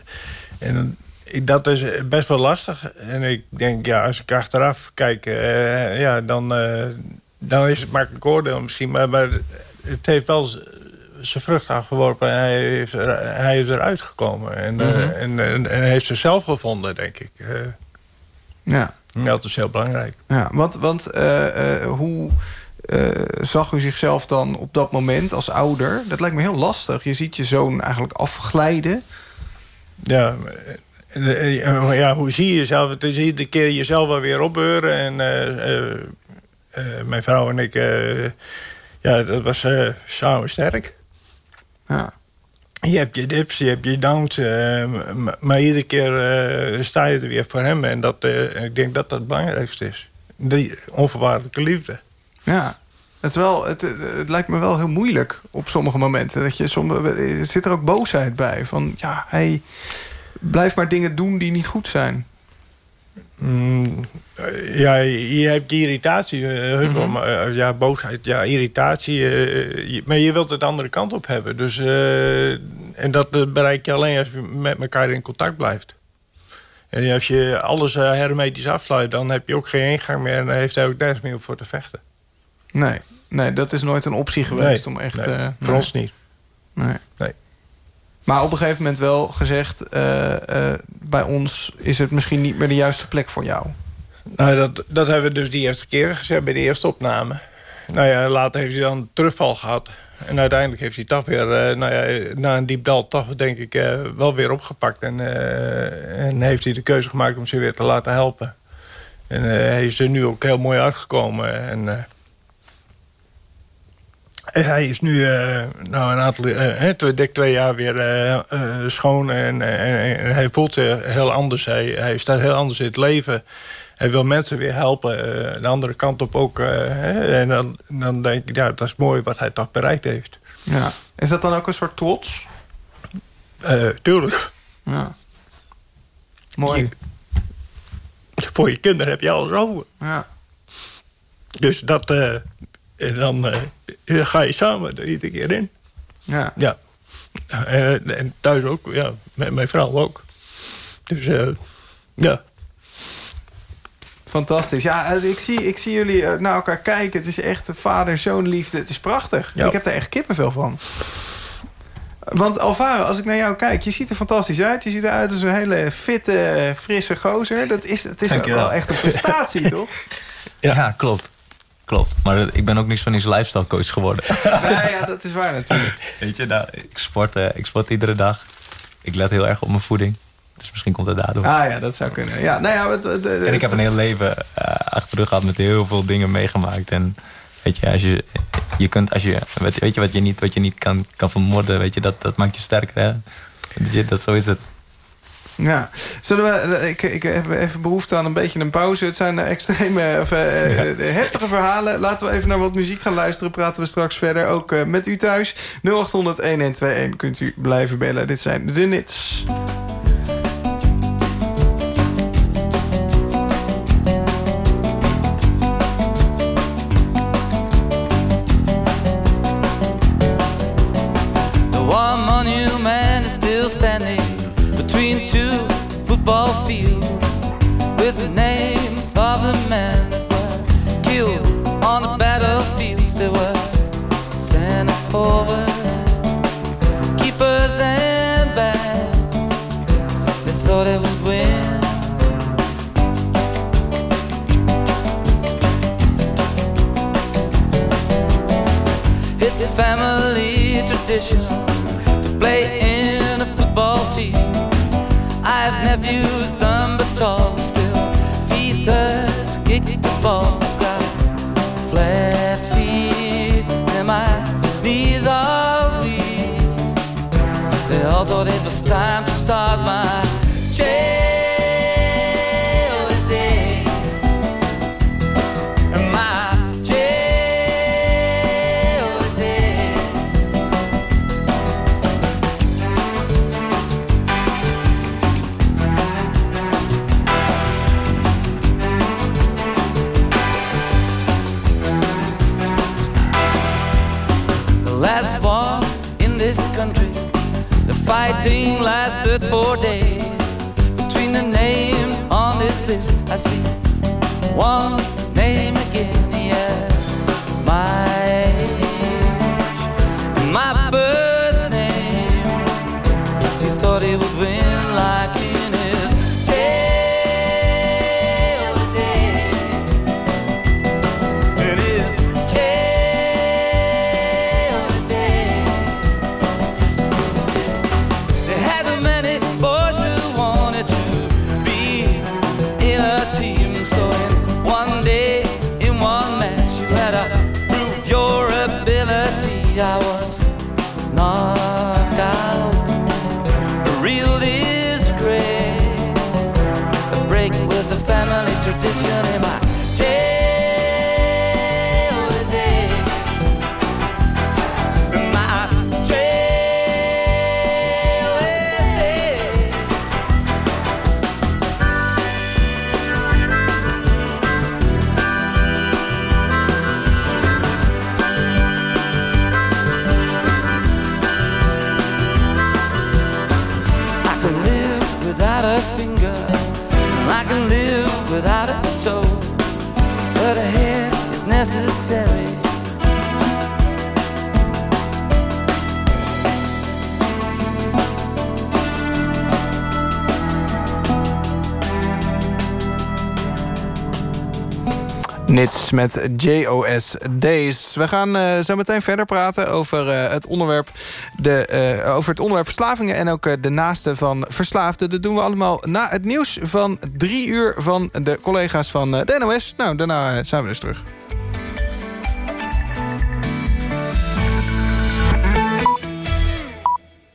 G: en dat is best wel lastig. En ik denk, ja, als ik achteraf kijk, eh, ja, dan, eh, dan is het makkelijk oordeel misschien. Maar, maar het heeft wel zijn vrucht afgeworpen. En hij, heeft er, hij is eruit gekomen. En, eh,
D: Mhm.
G: en, en, en heeft zichzelf gevonden, denk ik. Eh,
D: Ja,
G: ja, dat is heel belangrijk.
D: ja want, want eh, eh, hoe eh, zag u zichzelf dan op dat moment als ouder? Dat lijkt me heel lastig. Je ziet je zoon eigenlijk afglijden.
G: Ja, ja, hoe zie je jezelf? Het is iedere keer jezelf wel weer opbeuren. En mijn vrouw en ik, ja, dat was samen sterk.
D: Ja.
G: Je hebt je dips, je hebt je downs. eh, maar iedere keer eh, sta je er weer voor hem. En dat, eh, ik denk dat dat het belangrijkste is. Die onvoorwaardelijke liefde.
D: Ja. Het, is wel, het, het, lijkt me wel heel moeilijk op sommige momenten. Dat je zit er ook boosheid bij. Van ja, hij blijft maar dingen doen die niet goed zijn.
G: Mm, ja, je hebt die irritatie, maar, eh, ja, boosheid, ja, irritatie. eh, je- maar je wilt het de andere kant op hebben. Dus, en dat bereik je alleen als je met elkaar in contact blijft. En als je alles hermetisch afsluit, dan heb je ook geen ingang meer... en dan heeft hij ook nergens meer voor te vechten.
D: Nee.
I: Nee, dat is nooit een optie geweest
G: Nee,
I: om echt...
G: nee, voor
I: nee.
G: ons niet.
I: Nee.
G: Nee.
I: Maar op een gegeven moment wel gezegd... eh, eh, bij ons is het misschien niet meer de juiste plek voor jou.
G: Nou, dat, dat hebben we dus die eerste keer gezegd bij de eerste opname. Nou ja, later heeft hij dan terugval gehad. En uiteindelijk heeft hij toch weer, eh, nou ja, na een diep dal, toch denk ik wel weer opgepakt. En, en heeft hij de keuze gemaakt om ze weer te laten helpen. En hij is er nu ook heel mooi uitgekomen. En, en hij is nu eh, nou, een aantal, hè, twee, dik twee jaar weer eh, schoon. En, en, en hij voelt zich heel anders. Hij, hij staat heel anders in het leven. Hij wil mensen weer helpen. de andere kant op ook. hè, en dan, dan denk ik, ja, dat is mooi wat hij toch bereikt heeft.
I: Ja. Is dat dan ook een soort trots?
G: Tuurlijk.
I: Ja. Mooi.
G: Voor je kinderen heb je alles over.
I: Ja.
G: Dus dat... en dan eh, ga je samen er iedere keer in.
I: Ja.
G: Ja. En, en thuis ook, ja. Met mijn vrouw ook. Dus eh, ja.
I: Fantastisch. Ja, eh, ik zie, ik zie jullie eh, naar elkaar kijken. Het is echt vader-zoon liefde. Het is prachtig.
G: Ja.
I: Ik heb er echt kippenvel van. Want Alvaro, als ik naar jou kijk, je ziet er fantastisch uit. Je ziet eruit als een hele fitte, frisse gozer. Dat is, het is ook wel echt een prestatie, [laughs] toch?
F: Ja, klopt. Klopt. Maar ik ben ook niet van eens lifestyle coach geworden. [laughs]
I: Nee, ja, dat is waar natuurlijk.
F: Weet je, nou, ik sport, eh, ik sport iedere dag. Ik let heel erg op mijn voeding. Dus misschien komt het daardoor.
I: Ah ja, dat zou kunnen. Ja, nou ja, het, het- het-
F: En ik heb een heel leven eh, achter de rug gehad met heel veel dingen meegemaakt. En weet je, als je, je kunt, als je, weet, weet je wat je niet, wat je niet kan, kan vermoorden, weet je, dat, dat maakt je sterker. Hè? Dat, je- dat, zo is het.
I: Ja, zullen we, eh, ik, ik heb even behoefte aan een beetje een pauze. Het zijn eh, extreme, of, eh, heftige verhalen. Laten we even naar wat muziek gaan luisteren. Praten we straks verder, ook met u thuis. 0800-1121 kunt u blijven bellen. Dit zijn de
D: Nits. Met JOS Days. We gaan uh, zo meteen verder praten over, uh, het onderwerp de, uh, over het onderwerp verslavingen... en ook de naasten van verslaafden. Dat doen we allemaal na het nieuws van drie uur van de collega's van de NOS. Nou, daarna zijn we dus terug.